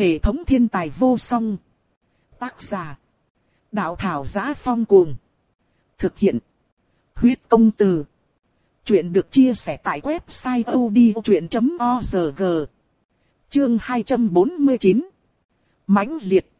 Hệ thống thiên tài vô song. Tác giả. Đạo thảo giá phong cuồng. Thực hiện. Huyết công từ. Chuyện được chia sẻ tại website odchuyện.org. Chương 249. mãnh liệt.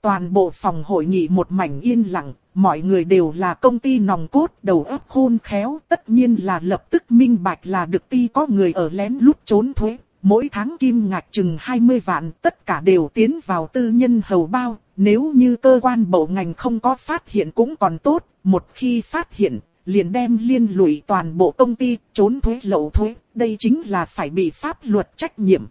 Toàn bộ phòng hội nghị một mảnh yên lặng, mọi người đều là công ty nòng cốt đầu óc khôn khéo, tất nhiên là lập tức minh bạch là được ti có người ở lén lút trốn thuế. Mỗi tháng kim ngạch chừng 20 vạn tất cả đều tiến vào tư nhân hầu bao, nếu như cơ quan bộ ngành không có phát hiện cũng còn tốt, một khi phát hiện, liền đem liên lụy toàn bộ công ty, trốn thuế lậu thuế, đây chính là phải bị pháp luật trách nhiệm.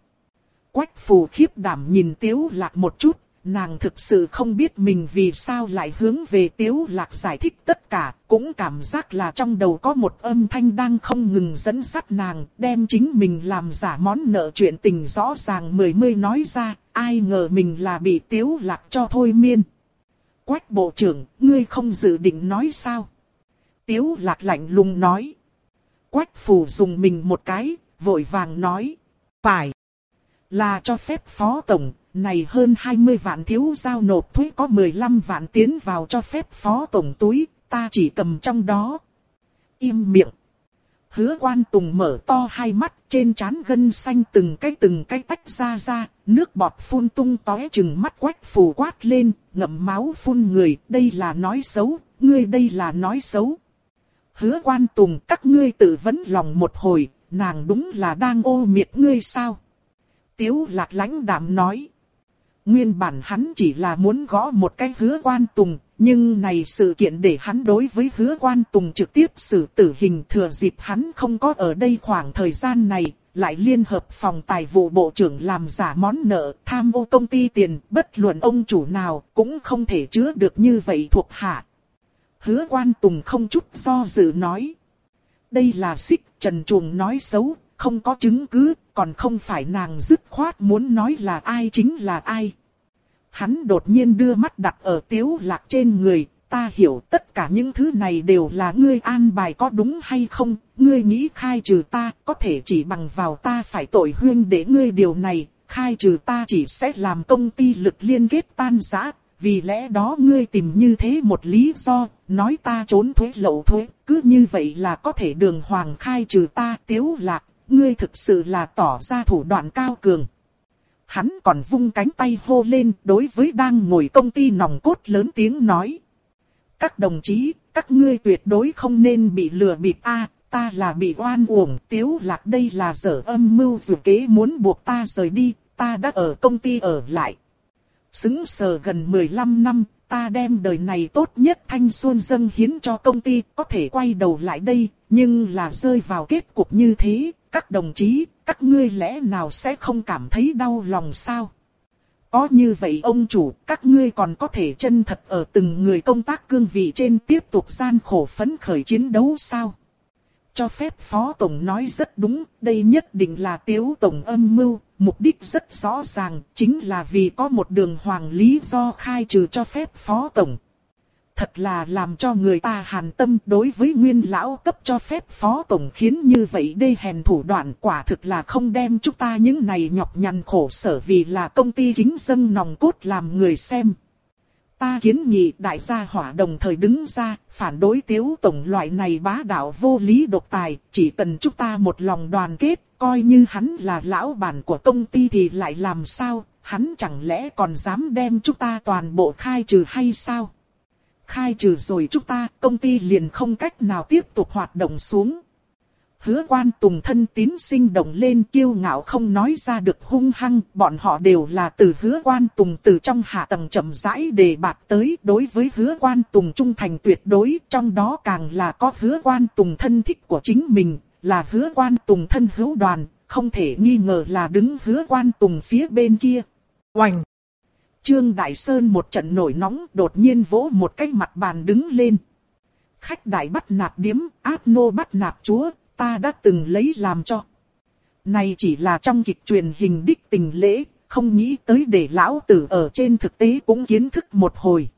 Quách phù khiếp đảm nhìn tiếu lạc một chút, nàng thực sự không biết mình vì sao lại hướng về tiếu lạc giải thích tất cả, cũng cảm giác là trong đầu có một âm thanh đang không ngừng dẫn dắt nàng, đem chính mình làm giả món nợ chuyện tình rõ ràng mười mươi nói ra, ai ngờ mình là bị tiếu lạc cho thôi miên. Quách bộ trưởng, ngươi không dự định nói sao? Tiếu lạc lạnh lùng nói. Quách Phủ dùng mình một cái, vội vàng nói. Phải. Là cho phép phó tổng, này hơn 20 vạn thiếu giao nộp thuế có 15 vạn tiến vào cho phép phó tổng túi, ta chỉ cầm trong đó. Im miệng. Hứa quan tùng mở to hai mắt, trên trán gân xanh từng cái từng cái tách ra ra, nước bọt phun tung tóe chừng mắt quách phù quát lên, ngậm máu phun người, đây là nói xấu, ngươi đây là nói xấu. Hứa quan tùng các ngươi tự vấn lòng một hồi, nàng đúng là đang ô miệt ngươi sao? Tiếu lạc lãnh đạm nói. Nguyên bản hắn chỉ là muốn gõ một cái hứa quan tùng, nhưng này sự kiện để hắn đối với hứa quan tùng trực tiếp xử tử hình thừa dịp hắn không có ở đây khoảng thời gian này, lại liên hợp phòng tài vụ bộ trưởng làm giả món nợ, tham ô công ty tiền, bất luận ông chủ nào cũng không thể chứa được như vậy thuộc hạ. Hứa quan tùng không chút do dự nói. Đây là xích trần chuồng nói xấu, không có chứng cứ, còn không phải nàng dứt khoát muốn nói là ai chính là ai. Hắn đột nhiên đưa mắt đặt ở tiếu lạc trên người, ta hiểu tất cả những thứ này đều là ngươi an bài có đúng hay không, ngươi nghĩ khai trừ ta, có thể chỉ bằng vào ta phải tội huyên để ngươi điều này, khai trừ ta chỉ sẽ làm công ty lực liên kết tan rã, vì lẽ đó ngươi tìm như thế một lý do, nói ta trốn thuế lậu thuế, cứ như vậy là có thể đường hoàng khai trừ ta tiếu lạc, ngươi thực sự là tỏ ra thủ đoạn cao cường. Hắn còn vung cánh tay hô lên đối với đang ngồi công ty nòng cốt lớn tiếng nói. Các đồng chí, các ngươi tuyệt đối không nên bị lừa bịp a ta là bị oan uổng, tiếu lạc đây là dở âm mưu dù kế muốn buộc ta rời đi, ta đã ở công ty ở lại. Xứng sờ gần 15 năm, ta đem đời này tốt nhất thanh xuân dâng hiến cho công ty, có thể quay đầu lại đây, nhưng là rơi vào kết cục như thế, các đồng chí, các ngươi lẽ nào sẽ không cảm thấy đau lòng sao? Có như vậy ông chủ, các ngươi còn có thể chân thật ở từng người công tác cương vị trên tiếp tục gian khổ phấn khởi chiến đấu sao? Cho phép Phó Tổng nói rất đúng, đây nhất định là Tiếu Tổng âm mưu, mục đích rất rõ ràng, chính là vì có một đường hoàng lý do khai trừ cho phép Phó Tổng. Thật là làm cho người ta hàn tâm đối với nguyên lão cấp cho phép Phó Tổng khiến như vậy đây hèn thủ đoạn quả thực là không đem chúng ta những này nhọc nhằn khổ sở vì là công ty kính dân nòng cốt làm người xem. Ta kiến nghị đại gia hỏa đồng thời đứng ra, phản đối tiếu tổng loại này bá đạo vô lý độc tài, chỉ cần chúng ta một lòng đoàn kết, coi như hắn là lão bản của công ty thì lại làm sao, hắn chẳng lẽ còn dám đem chúng ta toàn bộ khai trừ hay sao? Khai trừ rồi chúng ta, công ty liền không cách nào tiếp tục hoạt động xuống. Hứa quan tùng thân tín sinh động lên kiêu ngạo không nói ra được hung hăng, bọn họ đều là từ hứa quan tùng từ trong hạ tầng chậm rãi đề bạt tới đối với hứa quan tùng trung thành tuyệt đối, trong đó càng là có hứa quan tùng thân thích của chính mình, là hứa quan tùng thân hữu đoàn, không thể nghi ngờ là đứng hứa quan tùng phía bên kia. Oành! Trương Đại Sơn một trận nổi nóng đột nhiên vỗ một cái mặt bàn đứng lên. Khách đại bắt nạt điếm, áp nô bắt nạt chúa, ta đã từng lấy làm cho. Này chỉ là trong kịch truyền hình đích tình lễ, không nghĩ tới để lão tử ở trên thực tế cũng kiến thức một hồi.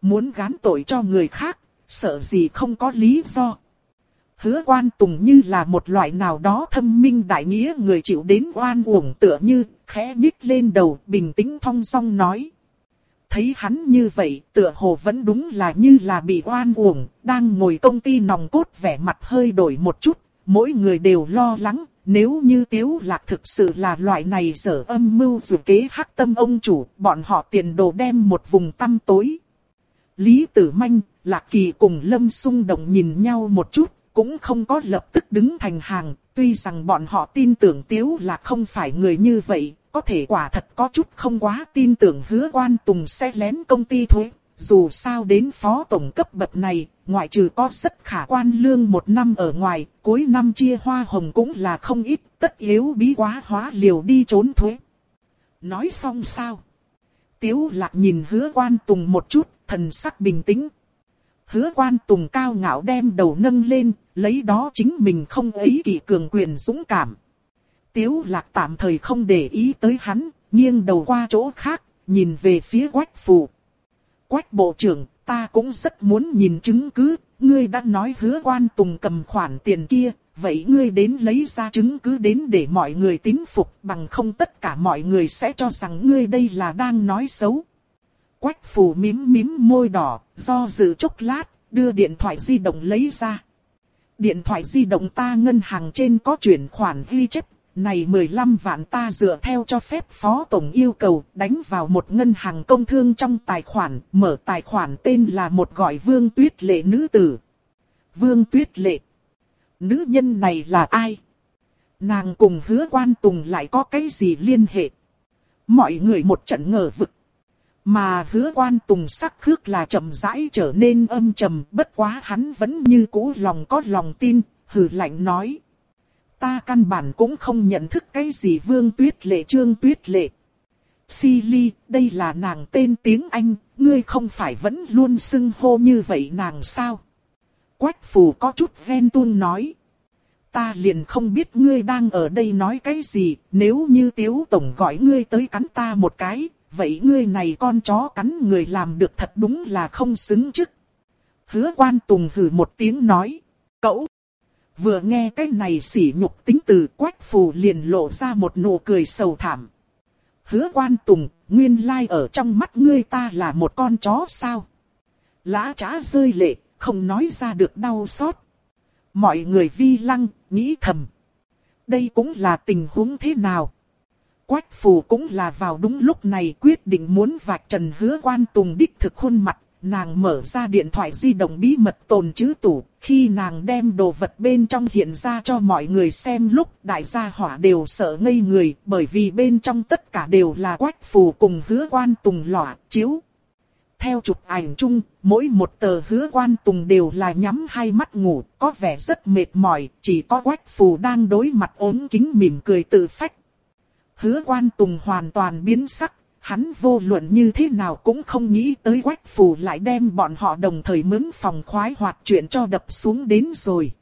Muốn gán tội cho người khác, sợ gì không có lý do. Hứa quan tùng như là một loại nào đó thâm minh đại nghĩa người chịu đến oan uổng tựa như, khẽ nhích lên đầu, bình tĩnh thong song nói. Thấy hắn như vậy, tựa hồ vẫn đúng là như là bị oan uổng, đang ngồi công ty nòng cốt vẻ mặt hơi đổi một chút, mỗi người đều lo lắng, nếu như tiếu lạc thực sự là loại này dở âm mưu dù kế hắc tâm ông chủ, bọn họ tiền đồ đem một vùng tăm tối. Lý Tử Manh, Lạc Kỳ cùng Lâm Sung Động nhìn nhau một chút, cũng không có lập tức đứng thành hàng, tuy rằng bọn họ tin tưởng Tiếu Lạc không phải người như vậy, có thể quả thật có chút không quá tin tưởng hứa quan Tùng sẽ lén công ty thuế. Dù sao đến phó tổng cấp bậc này, ngoại trừ có rất khả quan lương một năm ở ngoài, cuối năm chia hoa hồng cũng là không ít, tất yếu bí quá hóa liều đi trốn thuế. Nói xong sao? Tiếu lạc nhìn hứa quan Tùng một chút, thần sắc bình tĩnh. Hứa quan Tùng cao ngạo đem đầu nâng lên, lấy đó chính mình không ấy kỳ cường quyền dũng cảm. Tiếu lạc tạm thời không để ý tới hắn, nghiêng đầu qua chỗ khác, nhìn về phía quách phù. Quách bộ trưởng, ta cũng rất muốn nhìn chứng cứ, ngươi đã nói hứa quan tùng cầm khoản tiền kia, vậy ngươi đến lấy ra chứng cứ đến để mọi người tín phục bằng không tất cả mọi người sẽ cho rằng ngươi đây là đang nói xấu. Quách phù mím mím môi đỏ, do dự chốc lát, đưa điện thoại di động lấy ra. Điện thoại di động ta ngân hàng trên có chuyển khoản ghi chép, này 15 vạn ta dựa theo cho phép phó tổng yêu cầu đánh vào một ngân hàng công thương trong tài khoản, mở tài khoản tên là một gọi vương tuyết lệ nữ tử. Vương tuyết lệ. Nữ nhân này là ai? Nàng cùng hứa quan tùng lại có cái gì liên hệ? Mọi người một trận ngờ vực. Mà hứa quan tùng sắc khước là chậm rãi trở nên âm trầm, bất quá hắn vẫn như cũ lòng có lòng tin, hừ lạnh nói. Ta căn bản cũng không nhận thức cái gì vương tuyết lệ trương tuyết lệ. Silly, đây là nàng tên tiếng Anh, ngươi không phải vẫn luôn xưng hô như vậy nàng sao? Quách phù có chút ghen tuôn nói. Ta liền không biết ngươi đang ở đây nói cái gì, nếu như tiếu tổng gọi ngươi tới cắn ta một cái, vậy ngươi này con chó cắn người làm được thật đúng là không xứng chức. Hứa quan tùng hử một tiếng nói, cậu. Vừa nghe cái này sỉ nhục tính từ quách phù liền lộ ra một nụ cười sầu thảm. Hứa quan tùng, nguyên lai ở trong mắt ngươi ta là một con chó sao? Lã trá rơi lệ, không nói ra được đau xót. Mọi người vi lăng, nghĩ thầm. Đây cũng là tình huống thế nào? Quách phù cũng là vào đúng lúc này quyết định muốn vạch trần hứa quan tùng đích thực khuôn mặt. Nàng mở ra điện thoại di động bí mật tồn chữ tủ, khi nàng đem đồ vật bên trong hiện ra cho mọi người xem lúc đại gia hỏa đều sợ ngây người bởi vì bên trong tất cả đều là quách phù cùng hứa quan tùng lọa, chiếu. Theo chụp ảnh chung, mỗi một tờ hứa quan tùng đều là nhắm hai mắt ngủ, có vẻ rất mệt mỏi, chỉ có quách phù đang đối mặt ốm kính mỉm cười tự phách. Hứa quan tùng hoàn toàn biến sắc, hắn vô luận như thế nào cũng không nghĩ tới quách phù lại đem bọn họ đồng thời mướn phòng khoái hoạt chuyện cho đập xuống đến rồi.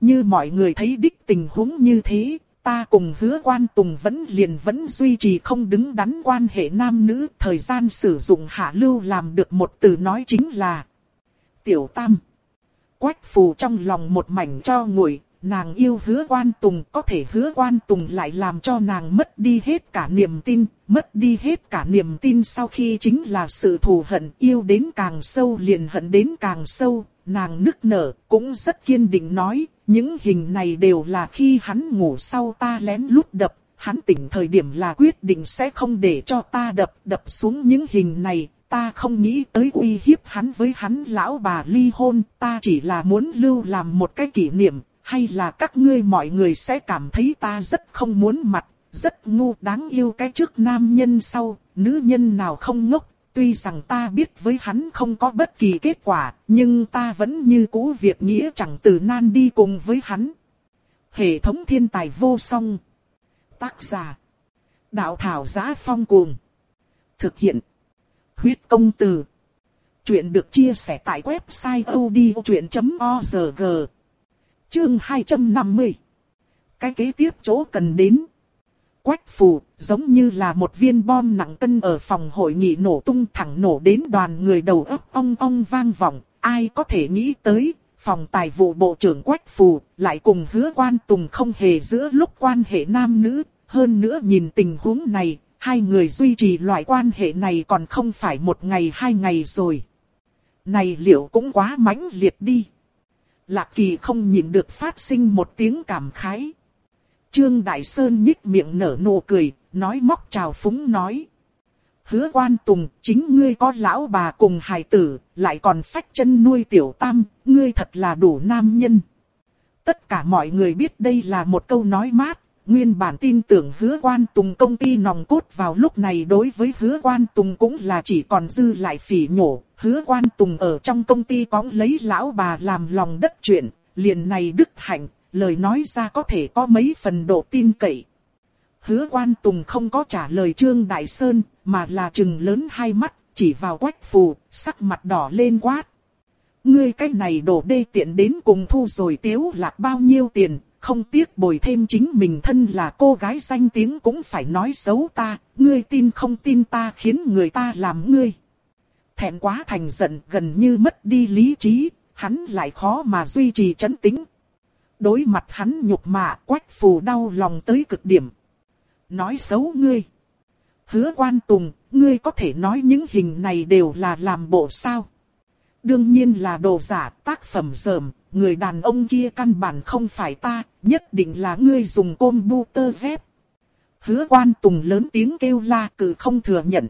Như mọi người thấy đích tình huống như thế, ta cùng hứa quan tùng vẫn liền vẫn duy trì không đứng đắn quan hệ nam nữ. Thời gian sử dụng hạ lưu làm được một từ nói chính là Tiểu Tam. Quách phù trong lòng một mảnh cho nguội, nàng yêu hứa quan tùng có thể hứa quan tùng lại làm cho nàng mất đi hết cả niềm tin, mất đi hết cả niềm tin sau khi chính là sự thù hận yêu đến càng sâu liền hận đến càng sâu, nàng nức nở cũng rất kiên định nói, những hình này đều là khi hắn ngủ sau ta lén lút đập, hắn tỉnh thời điểm là quyết định sẽ không để cho ta đập, đập xuống những hình này, ta không nghĩ tới uy hiếp hắn với hắn lão bà ly hôn, ta chỉ là muốn lưu làm một cái kỷ niệm, hay là các ngươi mọi người sẽ cảm thấy ta rất không muốn mặt, rất ngu đáng yêu cái trước nam nhân sau, nữ nhân nào không ngốc, tuy rằng ta biết với hắn không có bất kỳ kết quả, nhưng ta vẫn như cũ việc nghĩa chẳng từ nan đi cùng với hắn. Hệ thống thiên tài vô song. Tác giả. Đạo thảo giá phong cuồng. Thực hiện. Huyết công từ. Chuyện được chia sẻ tại website odchuyện.org. Chương 250. Cái kế tiếp chỗ cần đến. Quách phù, giống như là một viên bom nặng cân ở phòng hội nghị nổ tung thẳng nổ đến đoàn người đầu óc ong ong vang vọng. Ai có thể nghĩ tới, phòng tài vụ bộ trưởng Quách Phù, lại cùng hứa quan tùng không hề giữa lúc quan hệ nam nữ, hơn nữa nhìn tình huống này, hai người duy trì loại quan hệ này còn không phải một ngày hai ngày rồi. Này liệu cũng quá mãnh liệt đi. Lạc kỳ không nhìn được phát sinh một tiếng cảm khái. Trương Đại Sơn nhích miệng nở nụ cười, nói móc chào phúng nói. Hứa quan tùng, chính ngươi có lão bà cùng hài tử, lại còn phách chân nuôi tiểu tam, ngươi thật là đủ nam nhân. Tất cả mọi người biết đây là một câu nói mát, nguyên bản tin tưởng hứa quan tùng công ty nòng cốt vào lúc này đối với hứa quan tùng cũng là chỉ còn dư lại phỉ nhổ. Hứa quan tùng ở trong công ty cóng lấy lão bà làm lòng đất chuyện, liền này đức hạnh, lời nói ra có thể có mấy phần độ tin cậy. Hứa quan tùng không có trả lời Trương Đại Sơn, mà là trừng lớn hai mắt, chỉ vào quách phù, sắc mặt đỏ lên quát. Ngươi cái này đổ đê tiện đến cùng thu rồi tiếu lạc bao nhiêu tiền, không tiếc bồi thêm chính mình thân là cô gái danh tiếng cũng phải nói xấu ta, ngươi tin không tin ta khiến người ta làm ngươi. Thẹn quá thành giận gần như mất đi lý trí, hắn lại khó mà duy trì chấn tĩnh. Đối mặt hắn nhục mạ quách phù đau lòng tới cực điểm. Nói xấu ngươi. Hứa quan tùng, ngươi có thể nói những hình này đều là làm bộ sao? Đương nhiên là đồ giả, tác phẩm dởm, người đàn ông kia căn bản không phải ta, nhất định là ngươi dùng côn bu tơ dép. Hứa quan tùng lớn tiếng kêu la cử không thừa nhận.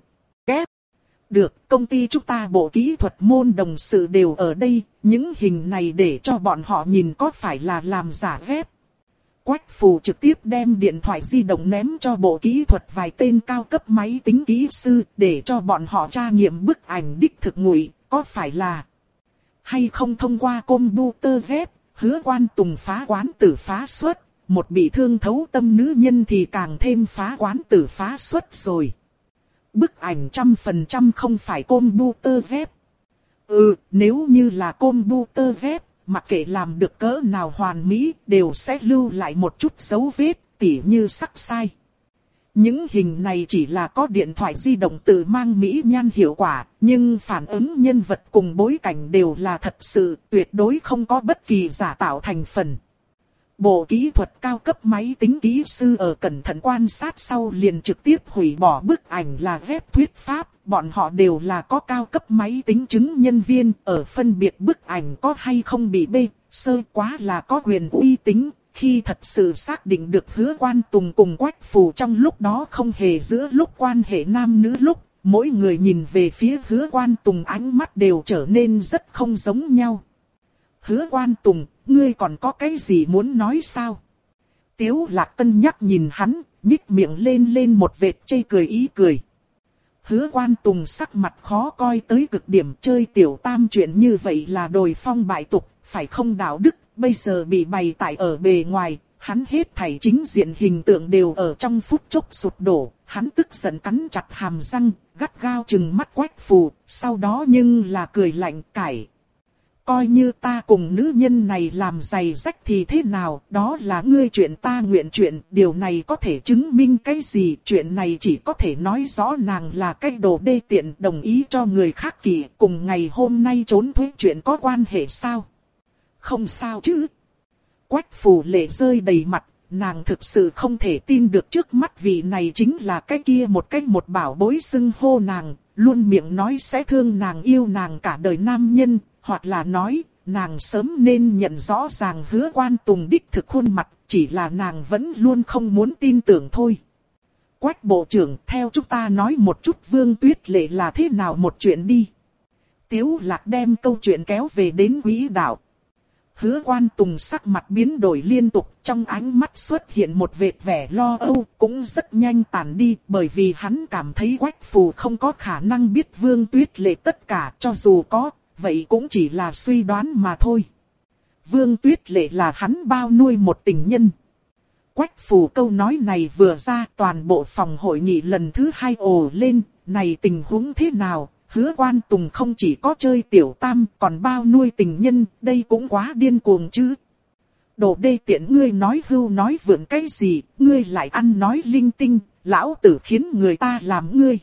Được, công ty chúng ta bộ kỹ thuật môn đồng sự đều ở đây, những hình này để cho bọn họ nhìn có phải là làm giả phép. Quách phù trực tiếp đem điện thoại di động ném cho bộ kỹ thuật vài tên cao cấp máy tính kỹ sư để cho bọn họ tra nghiệm bức ảnh đích thực ngụy, có phải là hay không thông qua computer web, hứa quan tùng phá quán tử phá suất, một bị thương thấu tâm nữ nhân thì càng thêm phá quán tử phá suất rồi. Bức ảnh trăm phần trăm không phải computer web. Ừ, nếu như là computer web, mặc kệ làm được cỡ nào hoàn mỹ, đều sẽ lưu lại một chút dấu vết, tỉ như sắc sai. Những hình này chỉ là có điện thoại di động tự mang mỹ nhan hiệu quả, nhưng phản ứng nhân vật cùng bối cảnh đều là thật sự, tuyệt đối không có bất kỳ giả tạo thành phần. Bộ kỹ thuật cao cấp máy tính kỹ sư ở cẩn thận quan sát sau liền trực tiếp hủy bỏ bức ảnh là phép thuyết pháp, bọn họ đều là có cao cấp máy tính chứng nhân viên, ở phân biệt bức ảnh có hay không bị bê, sơ quá là có quyền uy tín, khi thật sự xác định được hứa quan tùng cùng quách phù trong lúc đó không hề giữa lúc quan hệ nam nữ lúc, mỗi người nhìn về phía hứa quan tùng ánh mắt đều trở nên rất không giống nhau. Hứa quan tùng, ngươi còn có cái gì muốn nói sao? Tiếu lạc cân nhắc nhìn hắn, nhích miệng lên lên một vệt chây cười ý cười. Hứa quan tùng sắc mặt khó coi tới cực điểm chơi tiểu tam chuyện như vậy là đồi phong bại tục, phải không đạo đức, bây giờ bị bày tại ở bề ngoài, hắn hết thảy chính diện hình tượng đều ở trong phút chốc sụp đổ, hắn tức giận cắn chặt hàm răng, gắt gao chừng mắt quách phù, sau đó nhưng là cười lạnh cải. Coi như ta cùng nữ nhân này làm giày rách thì thế nào, đó là ngươi chuyện ta nguyện chuyện, điều này có thể chứng minh cái gì, chuyện này chỉ có thể nói rõ nàng là cái đồ đê tiện đồng ý cho người khác kỳ, cùng ngày hôm nay trốn thuế chuyện có quan hệ sao? Không sao chứ. Quách phù lệ rơi đầy mặt, nàng thực sự không thể tin được trước mắt vị này chính là cái kia một cách một bảo bối xưng hô nàng, luôn miệng nói sẽ thương nàng yêu nàng cả đời nam nhân, hoặc là nói, nàng sớm nên nhận rõ ràng hứa quan tùng đích thực khuôn mặt, chỉ là nàng vẫn luôn không muốn tin tưởng thôi. Quách bộ trưởng theo chúng ta nói một chút vương tuyết lệ là thế nào một chuyện đi. Tiếu lạc đem câu chuyện kéo về đến quỹ đạo hứa quan tùng sắc mặt biến đổi liên tục, trong ánh mắt xuất hiện một vệt vẻ lo âu, cũng rất nhanh tàn đi, bởi vì hắn cảm thấy quách phù không có khả năng biết vương tuyết lệ tất cả, cho dù có, vậy cũng chỉ là suy đoán mà thôi. Vương tuyết lệ là hắn bao nuôi một tình nhân. Quách phù câu nói này vừa ra toàn bộ phòng hội nghị lần thứ hai ồ lên, này tình huống thế nào, hứa quan tùng không chỉ có chơi tiểu tam còn bao nuôi tình nhân, đây cũng quá điên cuồng chứ. Đồ đê tiện ngươi nói hưu nói vượn cái gì, ngươi lại ăn nói linh tinh, lão tử khiến người ta làm ngươi.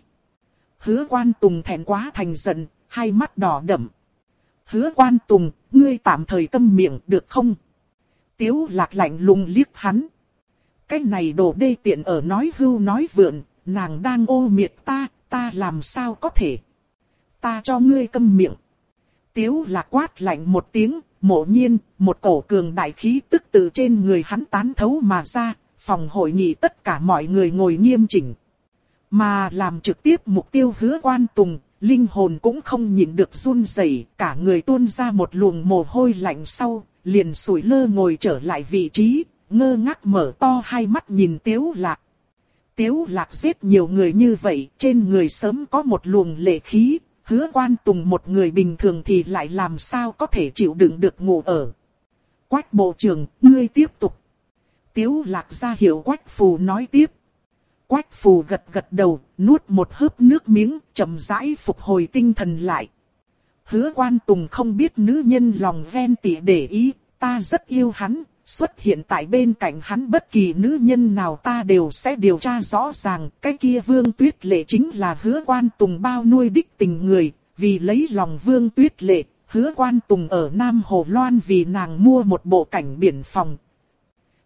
Hứa quan tùng thẹn quá thành giận, hai mắt đỏ đậm. Hứa quan tùng, ngươi tạm thời tâm miệng được không? Tiếu lạc lạnh lùng liếc hắn. Cái này đồ đê tiện ở nói hưu nói vượn, nàng đang ô miệt ta, ta làm sao có thể? Ta cho ngươi câm miệng. Tiếu lạc quát lạnh một tiếng, mộ nhiên, một cổ cường đại khí tức từ trên người hắn tán thấu mà ra, phòng hội nghị tất cả mọi người ngồi nghiêm chỉnh. Mà làm trực tiếp mục tiêu hứa quan tùng, linh hồn cũng không nhịn được run rẩy, cả người tuôn ra một luồng mồ hôi lạnh sau, liền sủi lơ ngồi trở lại vị trí, ngơ ngác mở to hai mắt nhìn tiếu lạc. Tiếu lạc giết nhiều người như vậy, trên người sớm có một luồng lệ khí, hứa quan tùng một người bình thường thì lại làm sao có thể chịu đựng được ngủ ở. Quách bộ trưởng, ngươi tiếp tục. Tiếu lạc ra hiểu quách phù nói tiếp. Quách phù gật gật đầu, nuốt một hớp nước miếng, chậm rãi phục hồi tinh thần lại. Hứa quan tùng không biết nữ nhân lòng ven tỉ để ý, ta rất yêu hắn, xuất hiện tại bên cạnh hắn bất kỳ nữ nhân nào ta đều sẽ điều tra rõ ràng, cái kia vương tuyết lệ chính là hứa quan tùng bao nuôi đích tình người, vì lấy lòng vương tuyết lệ, hứa quan tùng ở Nam Hồ Loan vì nàng mua một bộ cảnh biển phòng.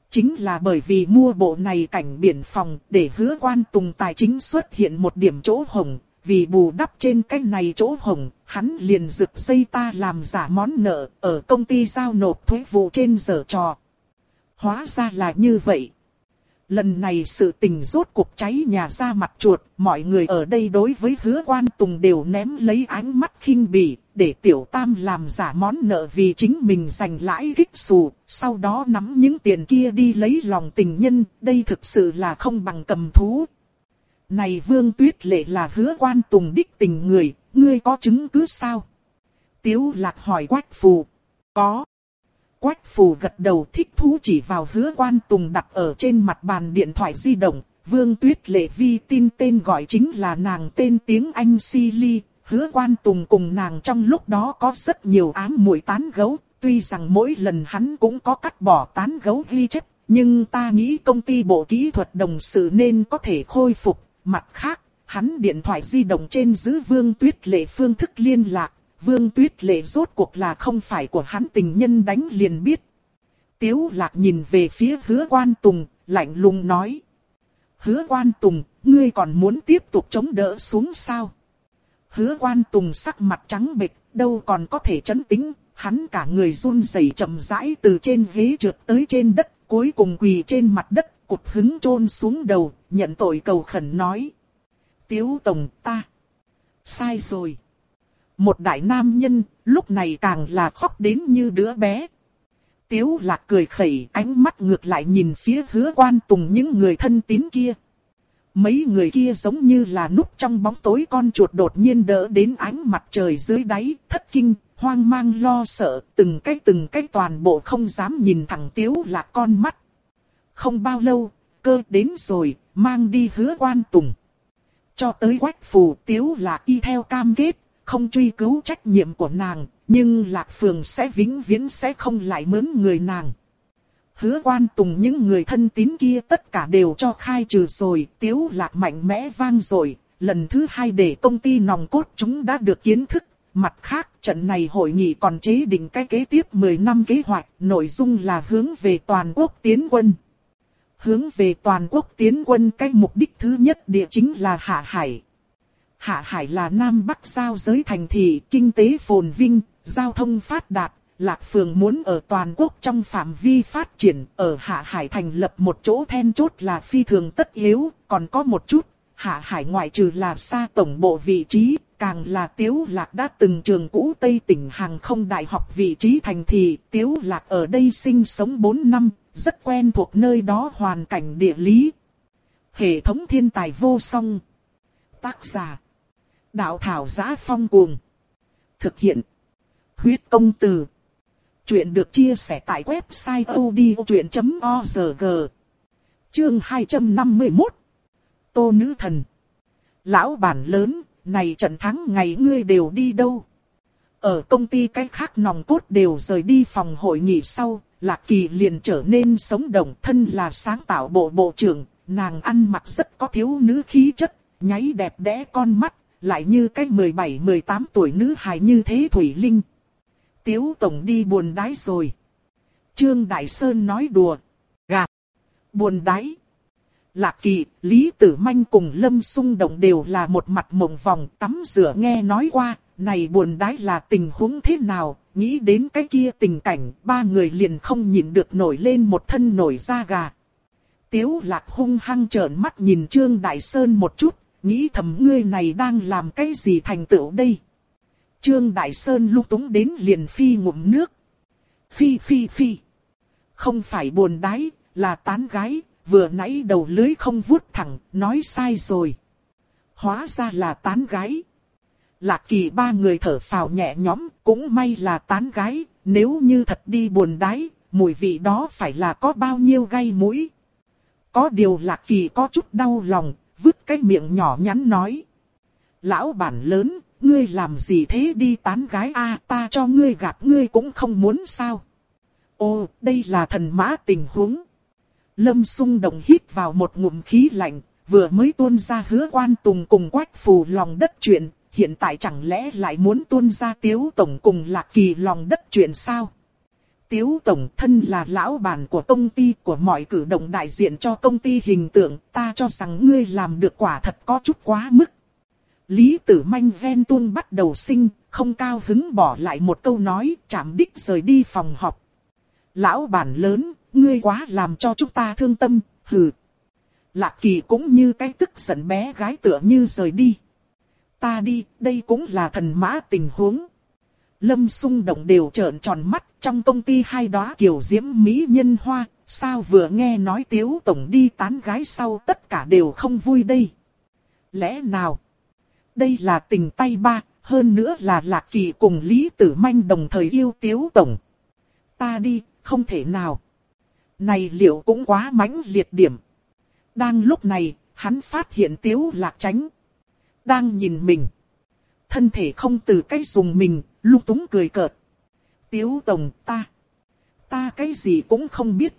Chính là bởi vì mua bộ này cảnh biển phòng để hứa quan tùng tài chính xuất hiện một điểm chỗ hồng, vì bù đắp trên cái này chỗ hồng, hắn liền rực dây ta làm giả món nợ ở công ty giao nộp thuế vụ trên giờ trò. Hóa ra là như vậy. Lần này sự tình rốt cuộc cháy nhà ra mặt chuột, mọi người ở đây đối với hứa quan tùng đều ném lấy ánh mắt khinh bỉ, để tiểu tam làm giả món nợ vì chính mình giành lãi kích xù, sau đó nắm những tiền kia đi lấy lòng tình nhân, đây thực sự là không bằng cầm thú. Này vương tuyết lệ là hứa quan tùng đích tình người, ngươi có chứng cứ sao? Tiếu lạc hỏi quách phù. Có. Quách phù gật đầu thích thú chỉ vào hứa quan tùng đặt ở trên mặt bàn điện thoại di động. Vương Tuyết Lệ Vi tin tên gọi chính là nàng tên tiếng Anh Silly. Hứa quan tùng cùng nàng trong lúc đó có rất nhiều ám muội tán gấu. Tuy rằng mỗi lần hắn cũng có cắt bỏ tán gấu ghi chép. Nhưng ta nghĩ công ty bộ kỹ thuật đồng sự nên có thể khôi phục. Mặt khác, hắn điện thoại di động trên giữ Vương Tuyết Lệ phương thức liên lạc Vương Tuyết Lệ rốt cuộc là không phải của hắn tình nhân đánh liền biết. Tiếu lạc nhìn về phía hứa quan tùng, lạnh lùng nói. Hứa quan tùng, ngươi còn muốn tiếp tục chống đỡ xuống sao? Hứa quan tùng sắc mặt trắng bệch, đâu còn có thể chấn tĩnh, hắn cả người run rẩy chậm rãi từ trên ghế trượt tới trên đất, cuối cùng quỳ trên mặt đất, cụt hứng chôn xuống đầu, nhận tội cầu khẩn nói. Tiếu tổng ta. Sai rồi. Một đại nam nhân, lúc này càng là khóc đến như đứa bé. Tiếu lạc cười khẩy ánh mắt ngược lại nhìn phía hứa quan tùng những người thân tín kia. Mấy người kia giống như là núp trong bóng tối con chuột đột nhiên đỡ đến ánh mặt trời dưới đáy, thất kinh, hoang mang lo sợ, từng cái từng cái toàn bộ không dám nhìn thẳng tiếu lạc con mắt. Không bao lâu, cơ đến rồi, mang đi hứa quan tùng. Cho tới quách phù tiếu lạc y theo cam kết, không truy cứu trách nhiệm của nàng, nhưng Lạc Phường sẽ vĩnh viễn sẽ không lại mướn người nàng. Hứa quan tùng những người thân tín kia tất cả đều cho khai trừ rồi, tiếu lạc mạnh mẽ vang rồi, lần thứ hai để công ty nòng cốt chúng đã được kiến thức. Mặt khác, trận này hội nghị còn chế định cái kế tiếp 10 năm kế hoạch, nội dung là hướng về toàn quốc tiến quân. Hướng về toàn quốc tiến quân cái mục đích thứ nhất địa chính là Hạ Hải. Hạ Hải là Nam Bắc giao giới thành thị, kinh tế phồn vinh, giao thông phát đạt. Lạc Phường muốn ở toàn quốc trong phạm vi phát triển, ở Hạ Hải thành lập một chỗ then chốt là phi thường tất yếu, còn có một chút, Hạ Hải ngoại trừ là xa tổng bộ vị trí, càng là Tiếu Lạc đã từng trường cũ Tây tỉnh hàng không đại học vị trí thành thị, Tiếu Lạc ở đây sinh sống 4 năm, rất quen thuộc nơi đó hoàn cảnh địa lý. Hệ thống thiên tài vô song. Tác giả Đạo thảo giá phong cuồng. Thực hiện. Huyết công từ. Chuyện được chia sẻ tại website odchuyện.org. Chương 251. Tô Nữ Thần. Lão bản lớn, này trận thắng ngày ngươi đều đi đâu? Ở công ty cách khác nòng cốt đều rời đi phòng hội nghị sau, Lạc Kỳ liền trở nên sống động thân là sáng tạo bộ bộ trưởng, nàng ăn mặc rất có thiếu nữ khí chất, nháy đẹp đẽ con mắt, lại như cái 17-18 tuổi nữ hài như thế Thủy Linh. Tiếu Tổng đi buồn đái rồi. Trương Đại Sơn nói đùa. Gạt. Buồn đái. Lạc Kỳ, Lý Tử Manh cùng Lâm Sung Động đều là một mặt mộng vòng tắm rửa nghe nói qua, này buồn đái là tình huống thế nào, nghĩ đến cái kia tình cảnh, ba người liền không nhìn được nổi lên một thân nổi da gà. Tiếu lạc hung hăng trợn mắt nhìn Trương Đại Sơn một chút, nghĩ thầm ngươi này đang làm cái gì thành tựu đây. Trương Đại Sơn lúc túng đến liền phi ngụm nước. Phi phi phi. Không phải buồn đái, là tán gái, vừa nãy đầu lưới không vuốt thẳng, nói sai rồi. Hóa ra là tán gái. Lạc kỳ ba người thở phào nhẹ nhõm, cũng may là tán gái, nếu như thật đi buồn đái, mùi vị đó phải là có bao nhiêu gây mũi. Có điều lạc kỳ có chút đau lòng, vứt cái miệng nhỏ nhắn nói. Lão bản lớn, ngươi làm gì thế đi tán gái a ta cho ngươi gạt ngươi cũng không muốn sao. Ô, đây là thần mã tình huống. Lâm sung động hít vào một ngụm khí lạnh, vừa mới tuôn ra hứa quan tùng cùng quách phù lòng đất chuyện, hiện tại chẳng lẽ lại muốn tuôn ra tiếu tổng cùng lạc kỳ lòng đất chuyện sao? Tiếu tổng thân là lão bản của công ty của mọi cử động đại diện cho công ty hình tượng, ta cho rằng ngươi làm được quả thật có chút quá mức. Lý tử manh ven tuôn bắt đầu sinh, không cao hứng bỏ lại một câu nói, chạm đích rời đi phòng họp. Lão bản lớn, ngươi quá làm cho chúng ta thương tâm, hừ. Lạc kỳ cũng như cái tức giận bé gái tựa như rời đi. Ta đi, đây cũng là thần mã tình huống. Lâm sung động đều trợn tròn mắt trong công ty hai đóa kiểu diễm mỹ nhân hoa, sao vừa nghe nói tiếu tổng đi tán gái sau tất cả đều không vui đây. Lẽ nào? Đây là tình tay ba, hơn nữa là lạc kỳ cùng Lý Tử Manh đồng thời yêu tiếu tổng. Ta đi, không thể nào. Này liệu cũng quá mãnh liệt điểm. Đang lúc này, hắn phát hiện tiếu lạc tránh. Đang nhìn mình. Thân thể không từ cái dùng mình, lung túng cười cợt. Tiếu tổng ta. Ta cái gì cũng không biết.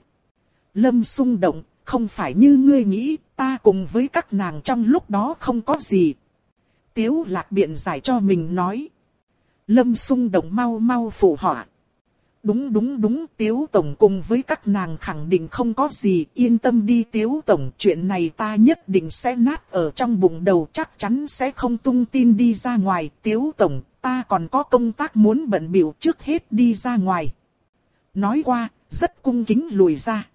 Lâm sung động, không phải như ngươi nghĩ, ta cùng với các nàng trong lúc đó không có gì. Tiếu lạc biện giải cho mình nói. Lâm sung động mau mau phụ họa. Đúng đúng đúng, Tiếu Tổng cùng với các nàng khẳng định không có gì, yên tâm đi Tiếu Tổng, chuyện này ta nhất định sẽ nát ở trong bụng đầu chắc chắn sẽ không tung tin đi ra ngoài, Tiếu Tổng, ta còn có công tác muốn bận biểu trước hết đi ra ngoài. Nói qua, rất cung kính lùi ra.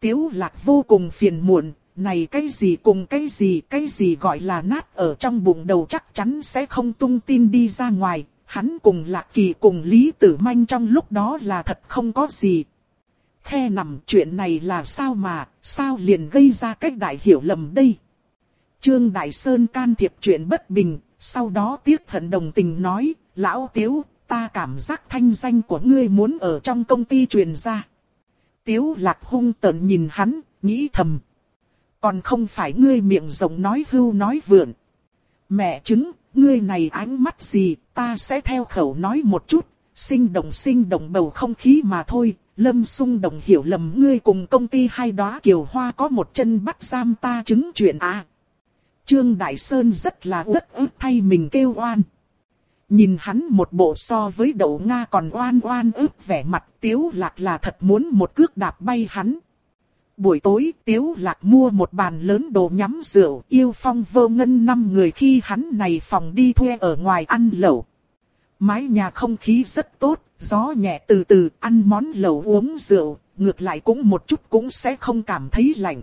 Tiếu Lạc vô cùng phiền muộn, này cái gì cùng cái gì, cái gì gọi là nát ở trong bụng đầu chắc chắn sẽ không tung tin đi ra ngoài, Hắn cùng Lạc Kỳ cùng Lý Tử Manh trong lúc đó là thật không có gì. Khe nằm chuyện này là sao mà, sao liền gây ra cách đại hiểu lầm đây. Trương Đại Sơn can thiệp chuyện bất bình, sau đó tiếc hận đồng tình nói, Lão Tiếu, ta cảm giác thanh danh của ngươi muốn ở trong công ty truyền ra. Tiếu Lạc hung tợn nhìn hắn, nghĩ thầm. Còn không phải ngươi miệng rộng nói hưu nói vượn. Mẹ chứng, ngươi này ánh mắt gì, ta sẽ theo khẩu nói một chút, sinh động sinh động bầu không khí mà thôi, lâm sung Đồng hiểu lầm ngươi cùng công ty hai đóa kiều hoa có một chân bắt giam ta chứng chuyện à. Trương Đại Sơn rất là uất ức thay mình kêu oan. Nhìn hắn một bộ so với đậu Nga còn oan oan ức vẻ mặt tiếu lạc là thật muốn một cước đạp bay hắn. Buổi tối Tiếu Lạc mua một bàn lớn đồ nhắm rượu yêu phong vô ngân năm người khi hắn này phòng đi thuê ở ngoài ăn lẩu. Mái nhà không khí rất tốt, gió nhẹ từ từ ăn món lẩu uống rượu, ngược lại cũng một chút cũng sẽ không cảm thấy lạnh.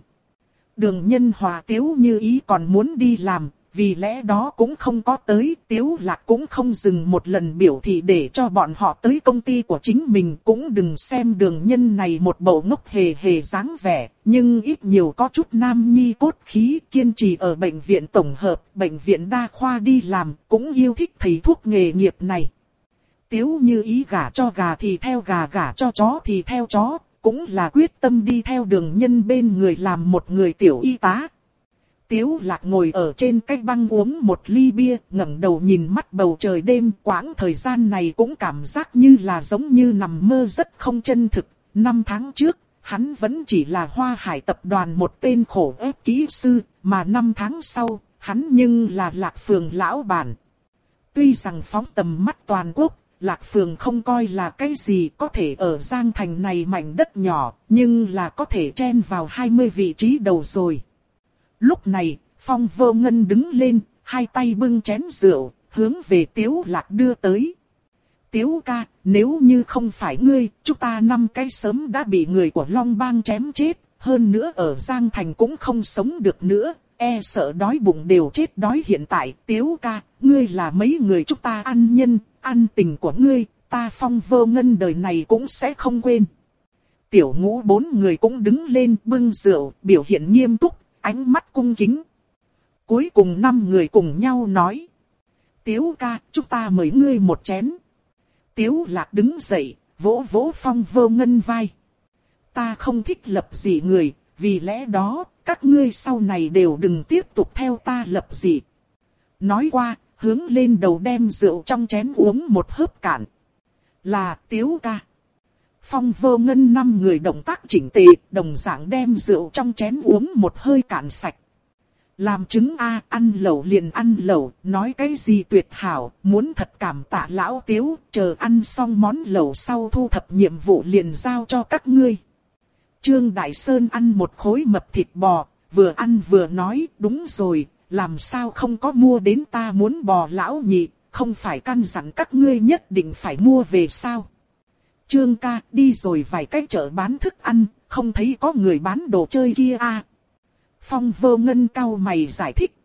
Đường nhân hòa tiếu như ý còn muốn đi làm, vì lẽ đó cũng không có tới, Tiếu Lạc cũng không dừng một lần biểu thị để cho bọn họ tới công ty của chính mình cũng đừng xem đường nhân này một bộ ngốc hề hề dáng vẻ, nhưng ít nhiều có chút nam nhi cốt khí kiên trì ở bệnh viện tổng hợp, bệnh viện đa khoa đi làm, cũng yêu thích thầy thuốc nghề nghiệp này. Tiếu như ý gả cho gà thì theo gà gả cho chó thì theo chó, cũng là quyết tâm đi theo đường nhân bên người làm một người tiểu y tá, Tiếu lạc ngồi ở trên cái băng uống một ly bia, ngẩng đầu nhìn mắt bầu trời đêm, quãng thời gian này cũng cảm giác như là giống như nằm mơ rất không chân thực. Năm tháng trước, hắn vẫn chỉ là hoa hải tập đoàn một tên khổ ép kỹ sư, mà năm tháng sau, hắn nhưng là lạc phường lão bản. Tuy rằng phóng tầm mắt toàn quốc, Lạc Phường không coi là cái gì có thể ở Giang Thành này mảnh đất nhỏ, nhưng là có thể chen vào 20 vị trí đầu rồi. Lúc này, Phong Vô Ngân đứng lên, hai tay bưng chén rượu, hướng về Tiếu Lạc đưa tới. Tiếu ca, nếu như không phải ngươi, chúng ta năm cái sớm đã bị người của Long Bang chém chết, hơn nữa ở Giang Thành cũng không sống được nữa, e sợ đói bụng đều chết đói hiện tại. Tiếu ca, ngươi là mấy người chúng ta ăn nhân, ăn tình của ngươi, ta phong vô ngân đời này cũng sẽ không quên. Tiểu ngũ bốn người cũng đứng lên bưng rượu, biểu hiện nghiêm túc, ánh mắt cung kính. Cuối cùng năm người cùng nhau nói. Tiếu ca, chúng ta mời ngươi một chén. Tiếu lạc đứng dậy, vỗ vỗ phong vô ngân vai. Ta không thích lập dị người, vì lẽ đó, các ngươi sau này đều đừng tiếp tục theo ta lập dị. Nói qua, hướng lên đầu đem rượu trong chén uống một hớp cạn. Là tiếu ca. Phong vô ngân năm người động tác chỉnh tề, đồng dạng đem rượu trong chén uống một hơi cạn sạch. Làm chứng A ăn lẩu liền ăn lẩu, nói cái gì tuyệt hảo, muốn thật cảm tạ lão tiếu, chờ ăn xong món lẩu sau thu thập nhiệm vụ liền giao cho các ngươi. Trương Đại Sơn ăn một khối mập thịt bò, vừa ăn vừa nói, đúng rồi, làm sao không có mua đến ta muốn bò lão nhị, không phải căn dặn các ngươi nhất định phải mua về sao. Trương ca đi rồi vài cái chợ bán thức ăn, không thấy có người bán đồ chơi kia à. Phong vô ngân cao mày giải thích.